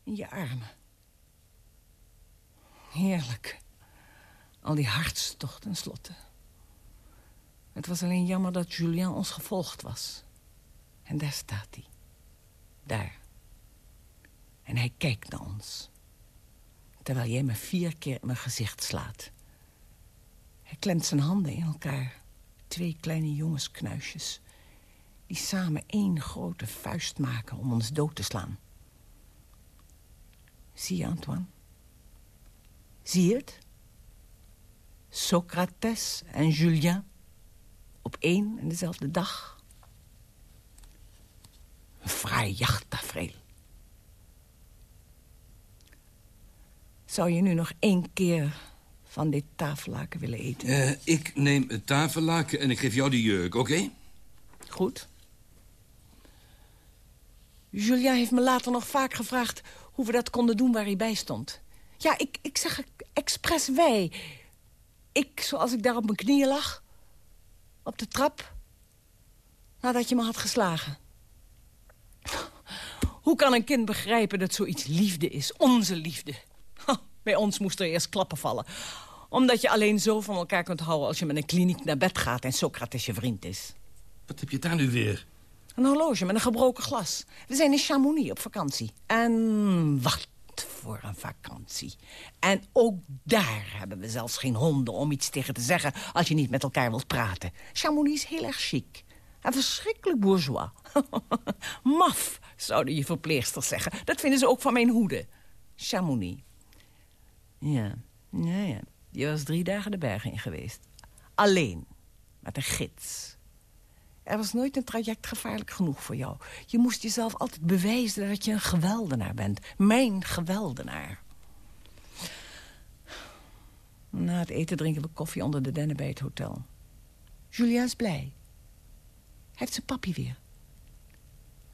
S7: in je armen. Heerlijk. Al die hartstocht en slotte. Het was alleen jammer dat Julien ons gevolgd was. En daar staat hij. Daar. En hij kijkt naar ons. Terwijl jij me vier keer mijn gezicht slaat. Hij klemt zijn handen in elkaar. Twee kleine jongensknuisjes. Die samen één grote vuist maken om ons dood te slaan. Zie je, Antoine? Zie je het? Socrates en Julien op één en dezelfde dag. Een fraai jachttafereel. Zou je nu nog één keer van dit tafellaken willen eten?
S6: Eh, ik neem het tafellaken en ik geef jou de jurk, oké?
S7: Goed. Julien heeft me later nog vaak gevraagd hoe we dat konden doen waar hij bij stond. Ja, ik, ik zeg expres wij. Ik, zoals ik daar op mijn knieën lag. Op de trap. Nadat je me had geslagen. Hoe kan een kind begrijpen dat zoiets liefde is? Onze liefde. Bij ons moest er eerst klappen vallen. Omdat je alleen zo van elkaar kunt houden... als je met een kliniek naar bed gaat en Socrates je vriend is.
S6: Wat heb je daar nu weer?
S7: Een horloge met een gebroken glas. We zijn in Chamonix op vakantie. En wat voor een vakantie. En ook daar hebben we zelfs geen honden om iets tegen te zeggen... als je niet met elkaar wilt praten. Chamonix is heel erg chic. En verschrikkelijk bourgeois. Maf, zouden je verpleegsters zeggen. Dat vinden ze ook van mijn hoeden. Chamonix. Ja, ja, ja. Je was drie dagen de bergen in geweest. Alleen. Met een gids. Er was nooit een traject gevaarlijk genoeg voor jou. Je moest jezelf altijd bewijzen dat je een geweldenaar bent. Mijn geweldenaar. Na het eten drinken we koffie onder de dennen bij het hotel. Julia is blij. Hij heeft zijn papi weer.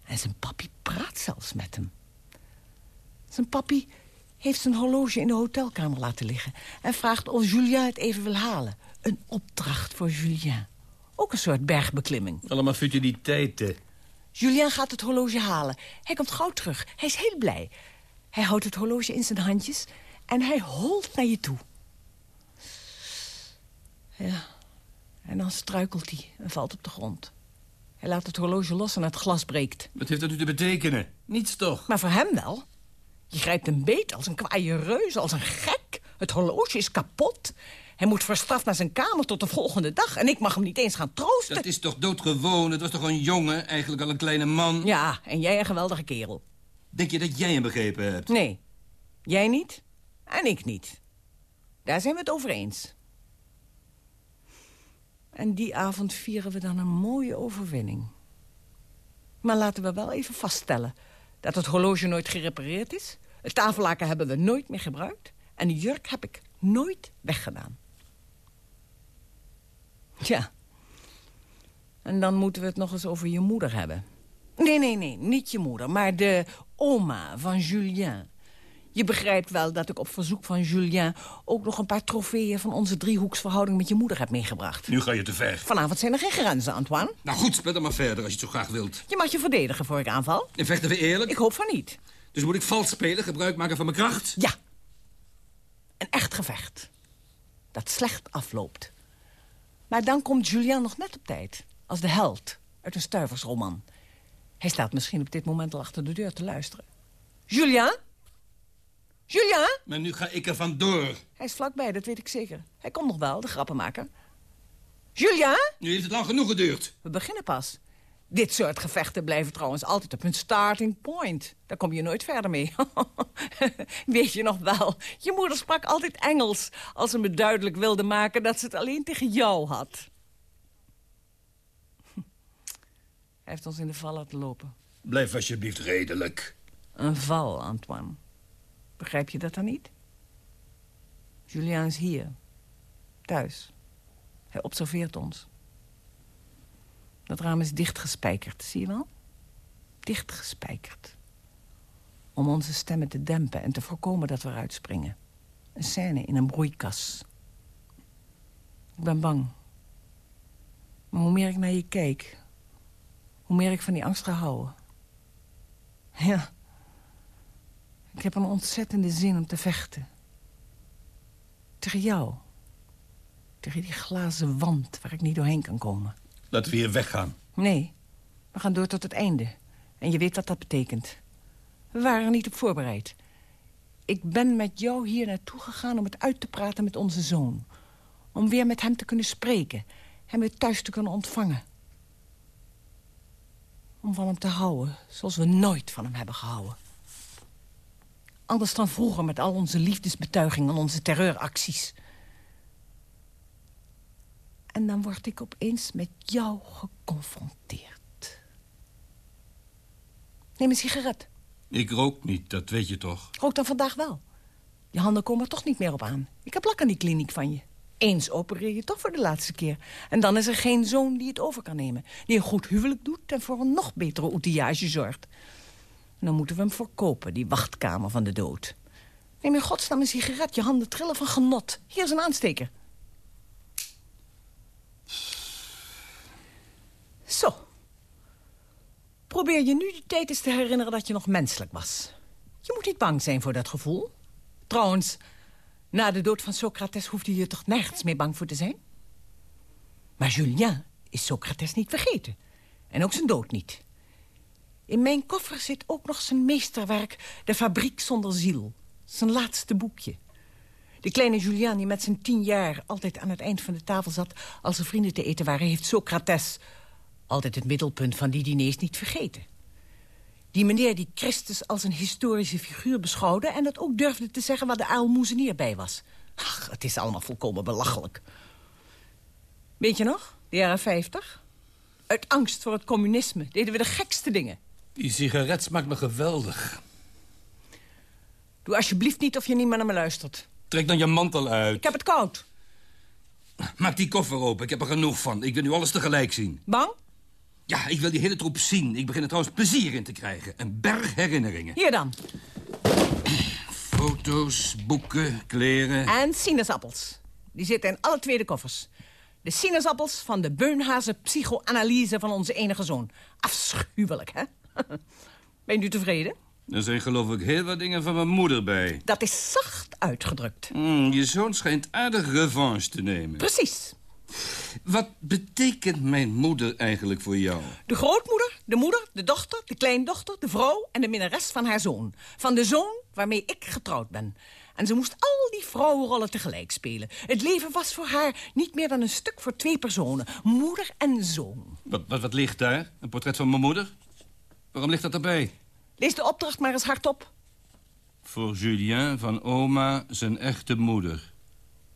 S7: En zijn papi praat zelfs met hem. Zijn papi heeft zijn horloge in de hotelkamer laten liggen... en vraagt of Julien het even wil halen. Een opdracht voor Julien. Ook een soort bergbeklimming.
S6: Allemaal futiliteiten.
S7: Julien gaat het horloge halen. Hij komt gauw terug. Hij is heel blij. Hij houdt het horloge in zijn handjes en hij holt naar je toe. Ja, en dan struikelt hij en valt op de grond. Hij laat het horloge los en het glas breekt.
S6: Wat heeft dat nu te betekenen? Niets toch?
S7: Maar voor hem wel. Je grijpt een beet als een kwaaie reus, als een gek. Het horloge is kapot. Hij moet verstraft naar zijn kamer tot de volgende dag. En ik mag hem niet eens gaan troosten.
S6: Dat is toch doodgewoon? Het was toch een jongen, eigenlijk al een kleine man?
S7: Ja, en jij een geweldige kerel.
S6: Denk je dat jij hem begrepen hebt?
S7: Nee, jij niet en ik niet. Daar zijn we het over eens. En die avond vieren we dan een mooie overwinning. Maar laten we wel even vaststellen dat het horloge nooit gerepareerd is. Het tafellaken hebben we nooit meer gebruikt. En de jurk heb ik nooit weggedaan. Tja. En dan moeten we het nog eens over je moeder hebben. Nee, nee, nee, niet je moeder, maar de oma van Julien. Je begrijpt wel dat ik op verzoek van Julien... ook nog een paar trofeeën van onze driehoeksverhouding met je moeder heb meegebracht.
S6: Nu ga je te ver.
S7: Vanavond zijn er geen grenzen, Antoine.
S6: Nou goed, speel dan maar verder als je het zo graag wilt.
S7: Je mag je verdedigen voor ik aanval.
S6: En vechten we eerlijk?
S7: Ik hoop van niet.
S6: Dus moet ik vals spelen, gebruik maken van mijn kracht?
S7: Ja. Een echt gevecht. Dat slecht afloopt. Maar dan komt Julien nog net op tijd. Als de held uit een stuiversroman. Hij staat misschien op dit moment al achter de deur te luisteren. Julien? Julien?
S6: Maar nu ga ik er vandoor.
S7: Hij is vlakbij, dat weet ik zeker. Hij komt nog wel, de grappenmaker. Julien?
S6: Nu heeft het lang genoeg geduurd.
S7: We beginnen pas. Dit soort gevechten blijven trouwens altijd op hun starting point. Daar kom je nooit verder mee. Weet je nog wel, je moeder sprak altijd Engels... als ze me duidelijk wilde maken dat ze het alleen tegen jou had. Hij heeft ons in de val laten lopen.
S6: Blijf alsjeblieft redelijk.
S7: Een val, Antoine. Begrijp je dat dan niet? Julien is hier. Thuis. Hij observeert ons. Dat raam is dichtgespijkerd, zie je wel? Dichtgespijkerd. Om onze stemmen te dempen en te voorkomen dat we eruit springen. Een scène in een broeikas. Ik ben bang. Maar hoe meer ik naar je kijk... hoe meer ik van die angst ga houden. Ja. Ik heb een ontzettende zin om te vechten. Tegen jou. Tegen die glazen wand waar ik niet doorheen kan komen.
S6: Laten we hier weggaan.
S7: Nee, we gaan door tot het einde. En je weet wat dat betekent. We waren niet op voorbereid. Ik ben met jou hier naartoe gegaan om het uit te praten met onze zoon. Om weer met hem te kunnen spreken. Hem weer thuis te kunnen ontvangen. Om van hem te houden zoals we nooit van hem hebben gehouden. Anders dan vroeger met al onze liefdesbetuigingen en onze terreuracties. En dan word ik opeens met jou geconfronteerd. Neem een sigaret.
S6: Ik rook niet, dat weet je toch.
S7: Rook dan vandaag wel. Je handen komen er toch niet meer op aan. Ik heb lak aan die kliniek van je. Eens opereer je toch voor de laatste keer. En dan is er geen zoon die het over kan nemen. Die een goed huwelijk doet en voor een nog betere outillage zorgt. En dan moeten we hem verkopen, die wachtkamer van de dood. Neem in godsnaam een sigaret, je handen trillen van genot. Hier is een aansteker. Zo. Probeer je nu de tijd eens te herinneren dat je nog menselijk was. Je moet niet bang zijn voor dat gevoel. Trouwens, na de dood van Socrates hoefde je toch nergens meer bang voor te zijn? Maar Julien is Socrates niet vergeten. En ook zijn dood niet. In mijn koffer zit ook nog zijn meesterwerk... De Fabriek zonder ziel. Zijn laatste boekje. De kleine Julien die met zijn tien jaar altijd aan het eind van de tafel zat... als er vrienden te eten waren, heeft Socrates... altijd het middelpunt van die diners niet vergeten. Die meneer die Christus als een historische figuur beschouwde... en dat ook durfde te zeggen waar de aalmoezenier bij was. Ach, het is allemaal volkomen belachelijk. Weet je nog, de jaren 50? Uit angst voor het communisme deden we de gekste dingen.
S6: Die sigaret smaakt me geweldig.
S7: Doe alsjeblieft niet of je niet meer naar me luistert.
S6: Trek dan je mantel uit.
S7: Ik heb het koud.
S6: Maak die koffer open, ik heb er genoeg van. Ik wil nu alles tegelijk zien.
S7: Bang?
S6: Ja, ik wil die hele troep zien. Ik begin er trouwens plezier in te krijgen. Een berg herinneringen.
S7: Hier dan.
S6: Foto's, boeken, kleren.
S7: En sinaasappels. Die zitten in alle twee de koffers. De sinaasappels van de beunhazen psychoanalyse van onze enige zoon. Afschuwelijk, hè? Ben je nu tevreden?
S6: Er zijn geloof ik heel wat dingen van mijn moeder bij.
S7: Dat is zacht uitgedrukt.
S6: Hmm, je zoon schijnt aardig revanche te nemen.
S7: Precies.
S6: Wat betekent mijn moeder eigenlijk voor jou?
S7: De grootmoeder, de moeder, de dochter, de kleindochter, de vrouw en de minnares van haar zoon. Van de zoon waarmee ik getrouwd ben. En ze moest al die vrouwenrollen tegelijk spelen. Het leven was voor haar niet meer dan een stuk voor twee personen. Moeder en zoon.
S6: Wat, wat, wat ligt daar? Een portret van mijn moeder? Waarom ligt dat erbij?
S7: Lees de opdracht maar eens hardop.
S6: Voor Julien van oma zijn echte moeder.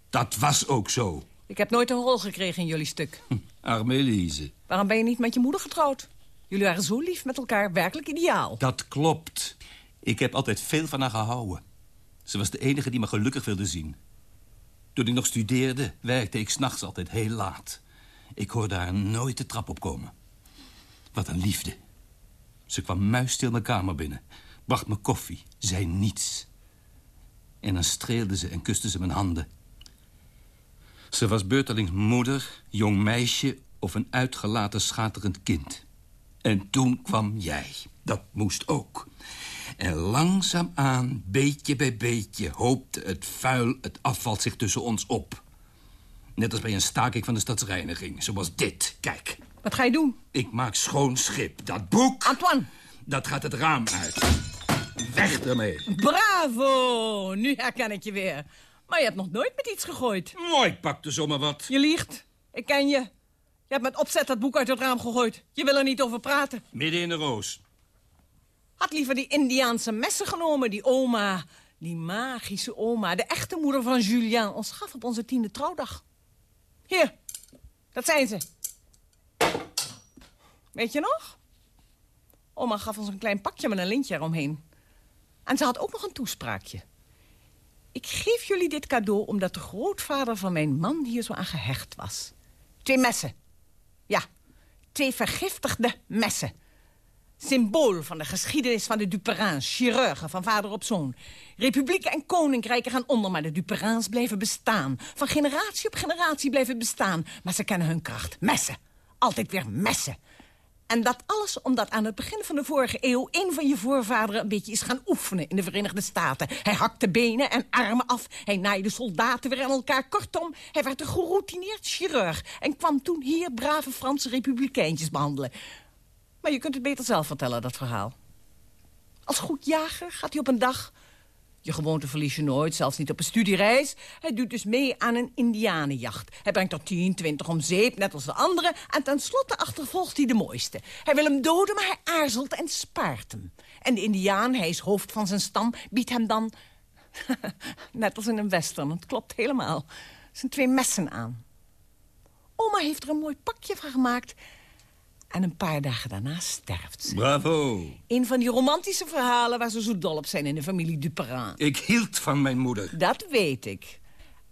S6: Dat was ook zo.
S7: Ik heb nooit een rol gekregen in jullie stuk.
S6: Hm, arme Elise.
S7: Waarom ben je niet met je moeder getrouwd? Jullie waren zo lief met elkaar, werkelijk ideaal.
S6: Dat klopt. Ik heb altijd veel van haar gehouden. Ze was de enige die me gelukkig wilde zien. Toen ik nog studeerde, werkte ik s'nachts altijd heel laat. Ik hoorde haar nooit de trap opkomen. Wat een liefde. Ze kwam muisstil mijn kamer binnen, bracht me koffie, zei niets. En dan streelde ze en kuste ze mijn handen. Ze was beurtelings moeder, jong meisje of een uitgelaten schaterend kind. En toen kwam jij. Dat moest ook. En langzaamaan, beetje bij beetje, hoopte het vuil, het afval zich tussen ons op. Net als bij een staking van de stadsreiniging, zoals dit. Kijk.
S7: Wat ga je doen?
S6: Ik maak schoon schip. Dat boek...
S7: Antoine!
S6: Dat gaat het raam uit. Weg ermee.
S7: Bravo! Nu herken ik je weer. Maar je hebt nog nooit met iets gegooid.
S6: Mooi, pakte zomaar wat.
S7: Je liegt. Ik ken je. Je hebt met opzet dat boek uit het raam gegooid. Je wil er niet over praten.
S6: Midden in de roos.
S7: Had liever die Indiaanse messen genomen, die oma. Die magische oma, de echte moeder van Julien, ons gaf op onze tiende trouwdag. Hier, dat zijn ze. Weet je nog? Oma gaf ons een klein pakje met een lintje eromheen. En ze had ook nog een toespraakje. Ik geef jullie dit cadeau omdat de grootvader van mijn man hier zo aan gehecht was. Twee messen. Ja, twee vergiftigde messen. Symbool van de geschiedenis van de Duperins, chirurgen van vader op zoon. Republieken en koninkrijken gaan onder, maar de Duperins blijven bestaan. Van generatie op generatie blijven bestaan. Maar ze kennen hun kracht. Messen. Altijd weer messen. En dat alles omdat aan het begin van de vorige eeuw... een van je voorvaderen een beetje is gaan oefenen in de Verenigde Staten. Hij hakte benen en armen af. Hij naaide soldaten weer aan elkaar. Kortom, hij werd een geroutineerd chirurg... en kwam toen hier brave Franse republikeintjes behandelen. Maar je kunt het beter zelf vertellen, dat verhaal. Als goed jager gaat hij op een dag... Je gewoonte verlies je nooit, zelfs niet op een studiereis. Hij doet dus mee aan een indianenjacht. Hij brengt er 10, 20 om zeep, net als de anderen... en tenslotte achtervolgt hij de mooiste. Hij wil hem doden, maar hij aarzelt en spaart hem. En de indiaan, hij is hoofd van zijn stam, biedt hem dan... net als in een western, het klopt helemaal. Zijn twee messen aan. Oma heeft er een mooi pakje van gemaakt... En een paar dagen daarna sterft ze.
S6: Bravo.
S7: Een van die romantische verhalen waar ze zo dol op zijn in de familie Duperin.
S6: Ik hield van mijn moeder.
S7: Dat weet ik.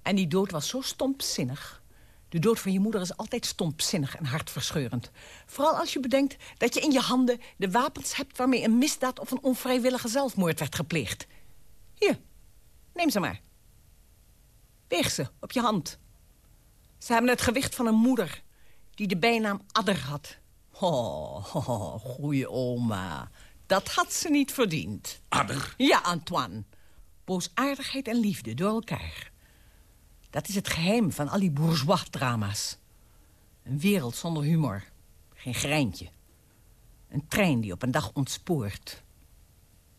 S7: En die dood was zo stompzinnig. De dood van je moeder is altijd stompzinnig en hartverscheurend. Vooral als je bedenkt dat je in je handen de wapens hebt... waarmee een misdaad of een onvrijwillige zelfmoord werd gepleegd. Hier, neem ze maar. Weeg ze op je hand. Ze hebben het gewicht van een moeder die de bijnaam Adder had... Oh, oh, goeie oma. Dat had ze niet verdiend.
S6: Adder?
S7: Ja, Antoine. Boosaardigheid en liefde door elkaar. Dat is het geheim van al die bourgeois-drama's. Een wereld zonder humor. Geen greintje. Een trein die op een dag ontspoort.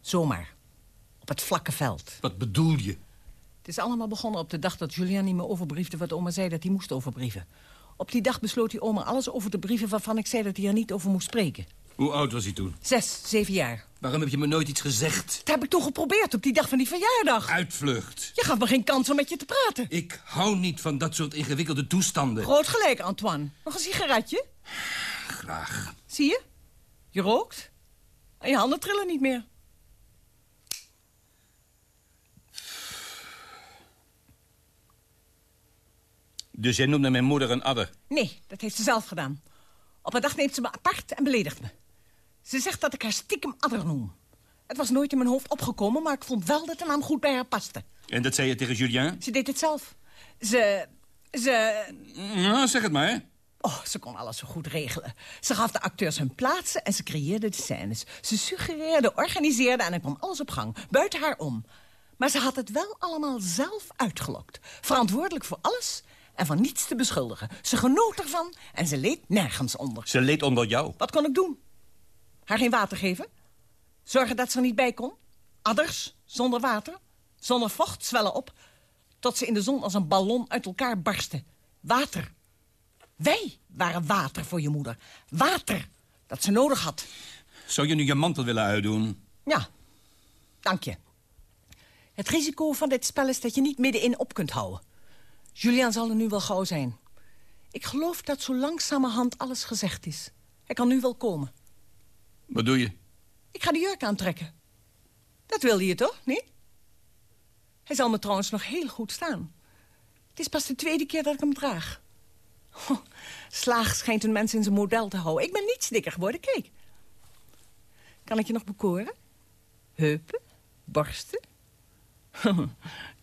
S7: Zomaar. Op het vlakke veld.
S6: Wat bedoel je?
S7: Het is allemaal begonnen op de dag dat Julian niet meer overbriefde... wat oma zei dat hij moest overbrieven. Op die dag besloot die oma alles over te brieven... waarvan ik zei dat hij er niet over moest spreken.
S6: Hoe oud was hij toen?
S7: Zes, zeven jaar.
S6: Waarom heb je me nooit iets gezegd?
S7: Dat heb ik toch geprobeerd op die dag van die verjaardag.
S6: Uitvlucht.
S7: Je gaf me geen kans om met je te praten.
S6: Ik hou niet van dat soort ingewikkelde toestanden.
S7: Groot gelijk, Antoine. Nog een sigaretje?
S6: Graag.
S7: Zie je? Je rookt. En je handen trillen niet meer.
S6: Dus jij noemde mijn moeder een adder?
S7: Nee, dat heeft ze zelf gedaan. Op een dag neemt ze me apart en beledigt me. Ze zegt dat ik haar stiekem adder noem. Het was nooit in mijn hoofd opgekomen, maar ik vond wel dat de naam goed bij haar paste.
S6: En dat zei je tegen Julien?
S7: Ze deed het zelf. Ze, Ze...
S6: Nou, zeg het maar.
S7: Oh, ze kon alles zo goed regelen. Ze gaf de acteurs hun plaatsen en ze creëerde de scènes. Ze suggereerde, organiseerde en er kwam alles op gang. Buiten haar om. Maar ze had het wel allemaal zelf uitgelokt. Verantwoordelijk voor alles en van niets te beschuldigen. Ze genoot ervan en ze leed nergens onder.
S6: Ze leed onder jou.
S7: Wat kon ik doen? Haar geen water geven? Zorgen dat ze er niet bij kon? Adders, zonder water? Zonder vocht zwellen op? Tot ze in de zon als een ballon uit elkaar barsten. Water. Wij waren water voor je moeder. Water. Dat ze nodig had.
S6: Zou je nu je mantel willen uitdoen?
S7: Ja, dank je. Het risico van dit spel is dat je niet middenin op kunt houden. Julian zal er nu wel gauw zijn. Ik geloof dat zo langzamerhand alles gezegd is. Hij kan nu wel komen.
S6: Wat doe je?
S7: Ik ga de jurk aantrekken. Dat wilde je toch, niet? Hij zal me trouwens nog heel goed staan. Het is pas de tweede keer dat ik hem draag. Oh, slaag schijnt een mens in zijn model te houden. Ik ben niet dikker geworden, kijk. Kan ik je nog bekoren? Heupen? Borsten?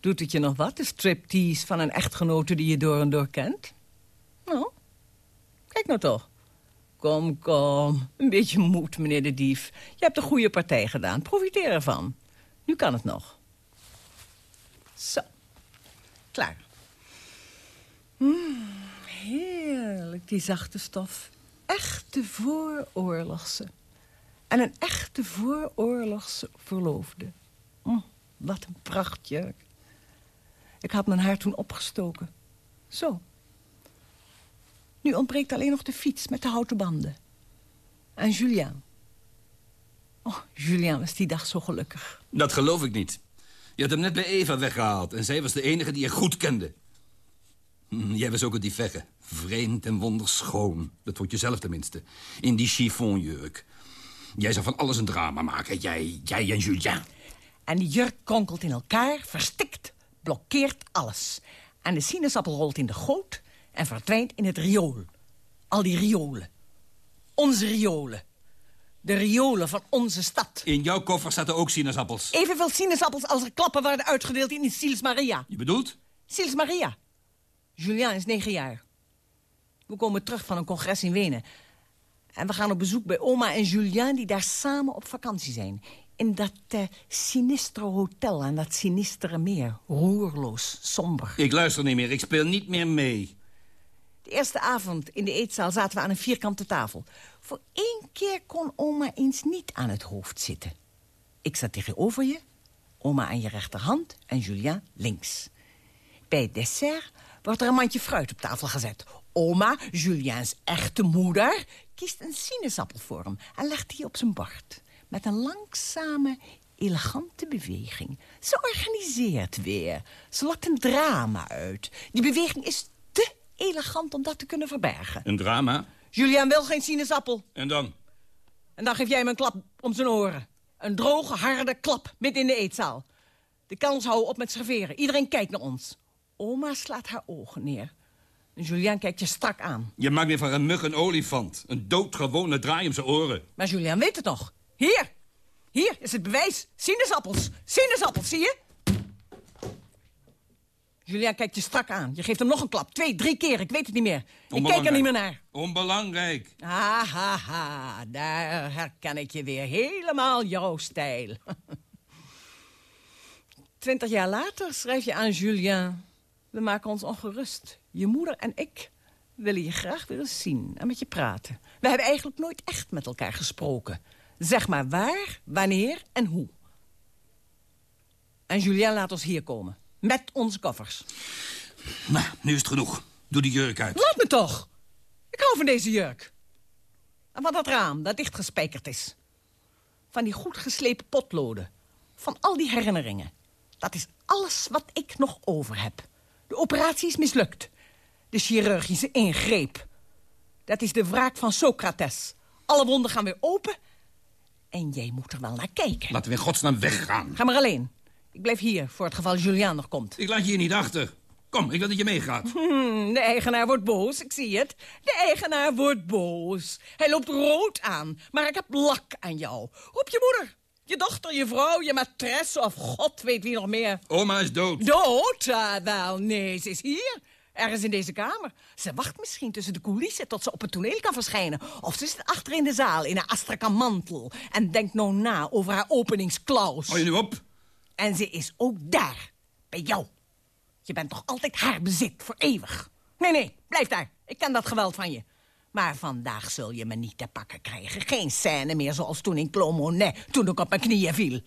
S7: Doet het je nog wat, de striptease van een echtgenote die je door en door kent? Nou, kijk nou toch. Kom, kom. Een beetje moed, meneer de dief. Je hebt een goede partij gedaan. Profiteer ervan. Nu kan het nog. Zo. Klaar. Mm, heerlijk, die zachte stof. Echte vooroorlogse. En een echte vooroorlogse verloofde. Mm, wat een prachtjurk. Ik had mijn haar toen opgestoken. Zo. Nu ontbreekt alleen nog de fiets met de houten banden. En Julian. Oh, Julian was die dag zo gelukkig.
S6: Dat geloof ik niet. Je had hem net bij Eva weggehaald en zij was de enige die je goed kende. Hm, Jij was ook een divegge. Vreemd en wonderschoon. Dat vond je zelf tenminste. In die chiffonjurk. Jij zou van alles een drama maken. Jij, jij en Julien.
S7: En die jurk kronkelt in elkaar, verstikt, blokkeert alles. En de sinaasappel rolt in de goot en verdwijnt in het riool. Al die riolen. Onze riolen. De riolen van onze stad.
S6: In jouw koffer zaten ook sinaasappels.
S7: Evenveel sinaasappels als er klappen worden uitgedeeld in Sils Maria.
S6: Je bedoelt?
S7: Sils Maria. Julian is negen jaar. We komen terug van een congres in Wenen. En we gaan op bezoek bij oma en Julien... die daar samen op vakantie zijn. In dat eh, sinistere hotel aan dat sinistere meer. Roerloos, somber.
S6: Ik luister niet meer. Ik speel niet meer mee.
S7: De eerste avond in de eetzaal zaten we aan een vierkante tafel. Voor één keer kon oma eens niet aan het hoofd zitten. Ik zat tegenover je, oma aan je rechterhand en Julien links. Bij het dessert wordt er een mandje fruit op tafel gezet. Oma, Juliens echte moeder, kiest een sinaasappel voor hem... en legt die op zijn bord. Met een langzame, elegante beweging. Ze organiseert weer. Ze lokt een drama uit. Die beweging is te elegant om dat te kunnen verbergen.
S6: Een drama?
S7: Julien wil geen sinaasappel.
S6: En dan?
S7: En dan geef jij hem een klap om zijn oren. Een droge, harde klap midden in de eetzaal. De kans houden op met serveren. Iedereen kijkt naar ons. Oma slaat haar ogen neer. En Julien kijkt je strak aan.
S6: Je maakt weer van een mug een olifant. Een doodgewone draai om zijn oren.
S7: Maar Julien weet het nog. Hier. Hier is het bewijs. Sinaasappels. Sinaasappels, zie je? Julien kijkt je strak aan. Je geeft hem nog een klap. Twee, drie keer. Ik weet het niet meer. Ik kijk er niet meer naar.
S6: Onbelangrijk.
S7: Ha, ha, ha. Daar herken ik je weer. Helemaal jouw stijl. Twintig jaar later schrijf je aan Julien... We maken ons ongerust. Je moeder en ik willen je graag weer eens zien en met je praten. We hebben eigenlijk nooit echt met elkaar gesproken. Zeg maar waar, wanneer en hoe. En Julien laat ons hier komen. Met onze koffers.
S6: Nou, nu is het genoeg. Doe die jurk uit.
S7: Laat me toch. Ik hou van deze jurk. En van dat raam dat dichtgespijkerd is. Van die goed geslepen potloden. Van al die herinneringen. Dat is alles wat ik nog over heb. De operatie is mislukt. De chirurgische ingreep. Dat is de wraak van Socrates. Alle wonden gaan weer open. En jij moet er wel naar kijken.
S6: Laten we in godsnaam weggaan.
S7: Ga maar alleen. Ik blijf hier, voor het geval Julian nog komt.
S6: Ik laat je hier niet achter. Kom, ik wil dat je meegaat.
S7: Hmm, de eigenaar wordt boos, ik zie het. De eigenaar wordt boos. Hij loopt rood aan, maar ik heb lak aan jou. Roep je moeder, je dochter, je vrouw, je matresse of god weet wie nog meer.
S6: Oma is dood.
S7: Dood? Ah, wel, nee, ze is hier. Ergens in deze kamer. Ze wacht misschien tussen de coulissen tot ze op het toneel kan verschijnen. Of ze zit achter in de zaal in een astrakan mantel... en denkt nou na over haar openingsklaus.
S6: Hou je nu op?
S7: En ze is ook daar, bij jou. Je bent toch altijd haar bezit, voor eeuwig. Nee, nee, blijf daar. Ik ken dat geweld van je. Maar vandaag zul je me niet te pakken krijgen. Geen scène meer zoals toen in Clomonet, toen ik op mijn knieën viel.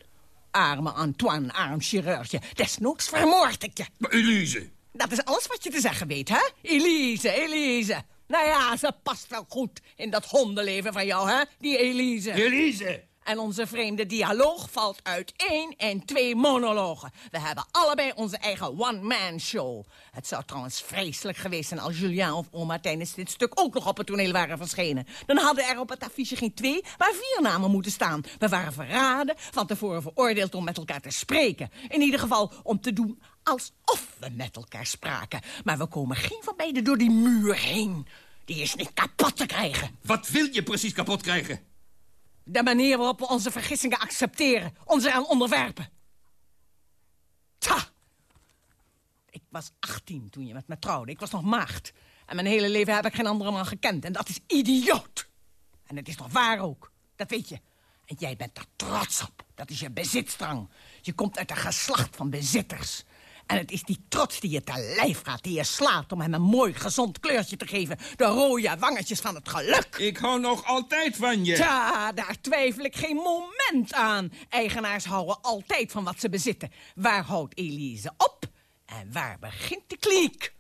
S7: Arme Antoine, arm chirurgje. Desnoods vermoord ik je.
S6: Maar Elise.
S7: Dat is alles wat je te zeggen weet, hè? Elise, Elise. Nou ja, ze past wel goed in dat hondenleven van jou, hè? Die Elise.
S6: Elise!
S7: En onze vreemde dialoog valt uit één en twee monologen. We hebben allebei onze eigen one-man-show. Het zou trouwens vreselijk geweest zijn als Julien of oma tijdens dit stuk ook nog op het toneel waren verschenen. Dan hadden er op het affiche geen twee, maar vier namen moeten staan. We waren verraden, van tevoren veroordeeld om met elkaar te spreken. In ieder geval om te doen alsof we met elkaar spraken. Maar we komen geen van beiden door die muur heen. Die is niet kapot te krijgen.
S6: Wat wil je precies kapot krijgen?
S7: De manier waarop we onze vergissingen accepteren. Ons eraan onderwerpen. Tja! Ik was 18 toen je met me trouwde. Ik was nog maagd. En mijn hele leven heb ik geen andere man gekend. En dat is idioot. En het is nog waar ook. Dat weet je. En jij bent er trots op. Dat is je bezitstrang. Je komt uit een geslacht van bezitters. En het is die trots die je te lijf gaat, die je slaat... om hem een mooi, gezond kleurtje te geven. De rode wangetjes van het geluk.
S6: Ik hou nog altijd van je.
S7: Ja, daar twijfel ik geen moment aan. Eigenaars houden altijd van wat ze bezitten. Waar houdt Elise op en waar begint de kliek?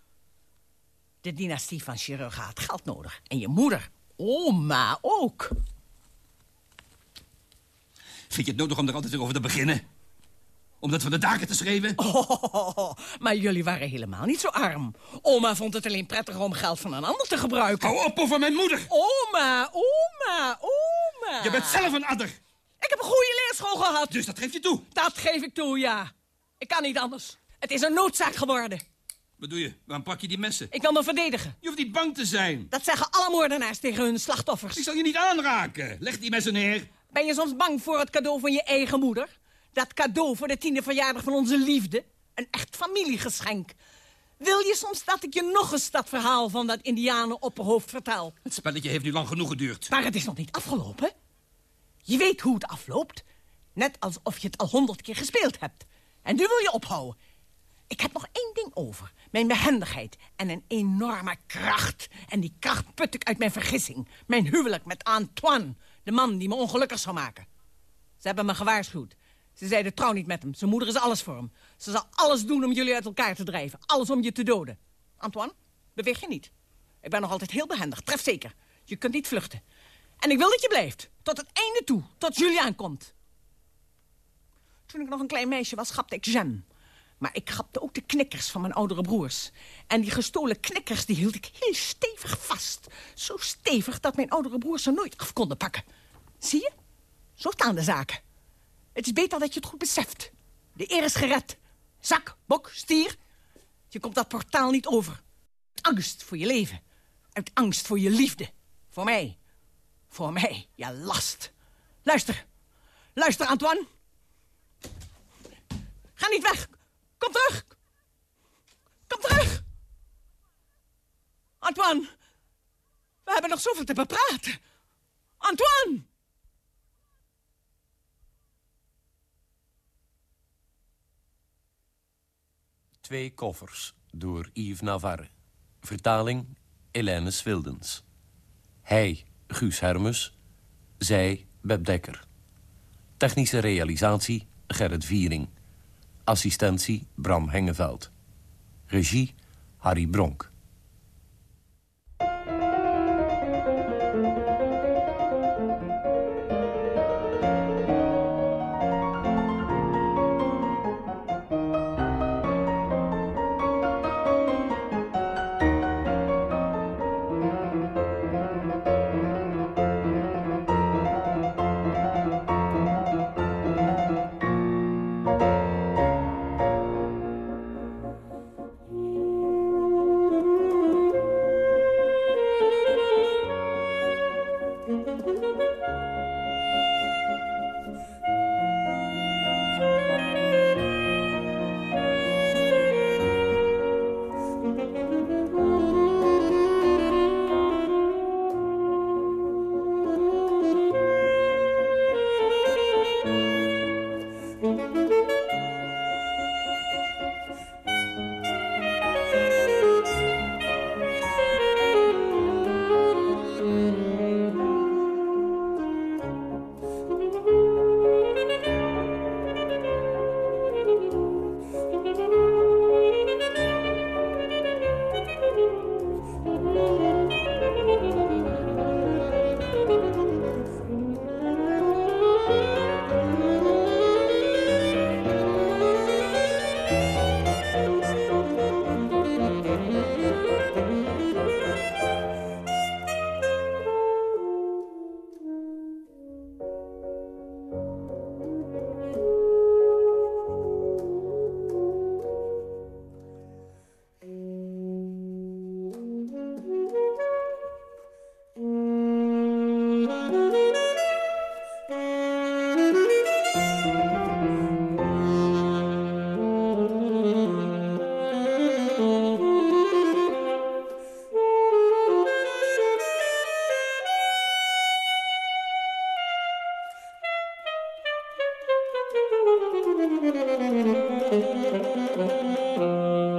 S7: De dynastie van chirurgen had geld nodig. En je moeder, oma ook.
S6: Vind je het nodig om er altijd weer over te beginnen? Om dat van de daken te schreeuwen?
S7: Oh, maar jullie waren helemaal niet zo arm. Oma vond het alleen prettiger om geld van een ander te gebruiken.
S6: Hou op over mijn moeder!
S7: Oma, oma, oma.
S6: Je bent zelf een adder!
S7: Ik heb een goede leerschool gehad.
S6: Dus dat geef je toe?
S7: Dat geef ik toe, ja. Ik kan niet anders. Het is een noodzaak geworden.
S6: Wat doe je? Waarom pak je die messen?
S7: Ik wil me verdedigen.
S6: Je hoeft niet bang te zijn.
S7: Dat zeggen alle moordenaars tegen hun slachtoffers.
S6: Ik zal je niet aanraken. Leg die messen neer.
S7: Ben je soms bang voor het cadeau van je eigen moeder? Dat cadeau voor de tiende verjaardag van onze liefde? Een echt familiegeschenk. Wil je soms dat ik je nog eens dat verhaal van dat indianenopperhoofd vertel?
S6: Het spelletje heeft nu lang genoeg geduurd.
S7: Maar het is nog niet afgelopen. Je weet hoe het afloopt. Net alsof je het al honderd keer gespeeld hebt. En nu wil je ophouden. Ik heb nog één ding over. Mijn behendigheid en een enorme kracht. En die kracht put ik uit mijn vergissing. Mijn huwelijk met Antoine, de man die me ongelukkig zou maken. Ze hebben me gewaarschuwd. Ze zeiden trouw niet met hem. Zijn moeder is alles voor hem. Ze zal alles doen om jullie uit elkaar te drijven. Alles om je te doden. Antoine, beweeg je niet. Ik ben nog altijd heel behendig. Tref zeker. Je kunt niet vluchten. En ik wil dat je blijft. Tot het einde toe. Tot Julian komt. Toen ik nog een klein meisje was, gapte ik jam. Maar ik gapte ook de knikkers van mijn oudere broers. En die gestolen knikkers die hield ik heel stevig vast. Zo stevig dat mijn oudere broers ze nooit af konden pakken. Zie je? Zo staan de zaken. Het is beter dat je het goed beseft. De eer is gered. Zak, bok, stier. Je komt dat portaal niet over. Uit angst voor je leven. Uit angst voor je liefde. Voor mij. Voor mij, ja last. Luister. Luister, Antoine. Ga niet weg. Kom terug. Kom terug. Antoine. We hebben nog zoveel te bepraten. Antoine.
S5: Twee koffers door Yves Navarre. Vertaling Helene Swildens. Hij, Guus Hermes. Zij, Beb Dekker. Technische realisatie, Gerrit Viering. Assistentie, Bram Hengeveld. Regie, Harry Bronk. Thank you.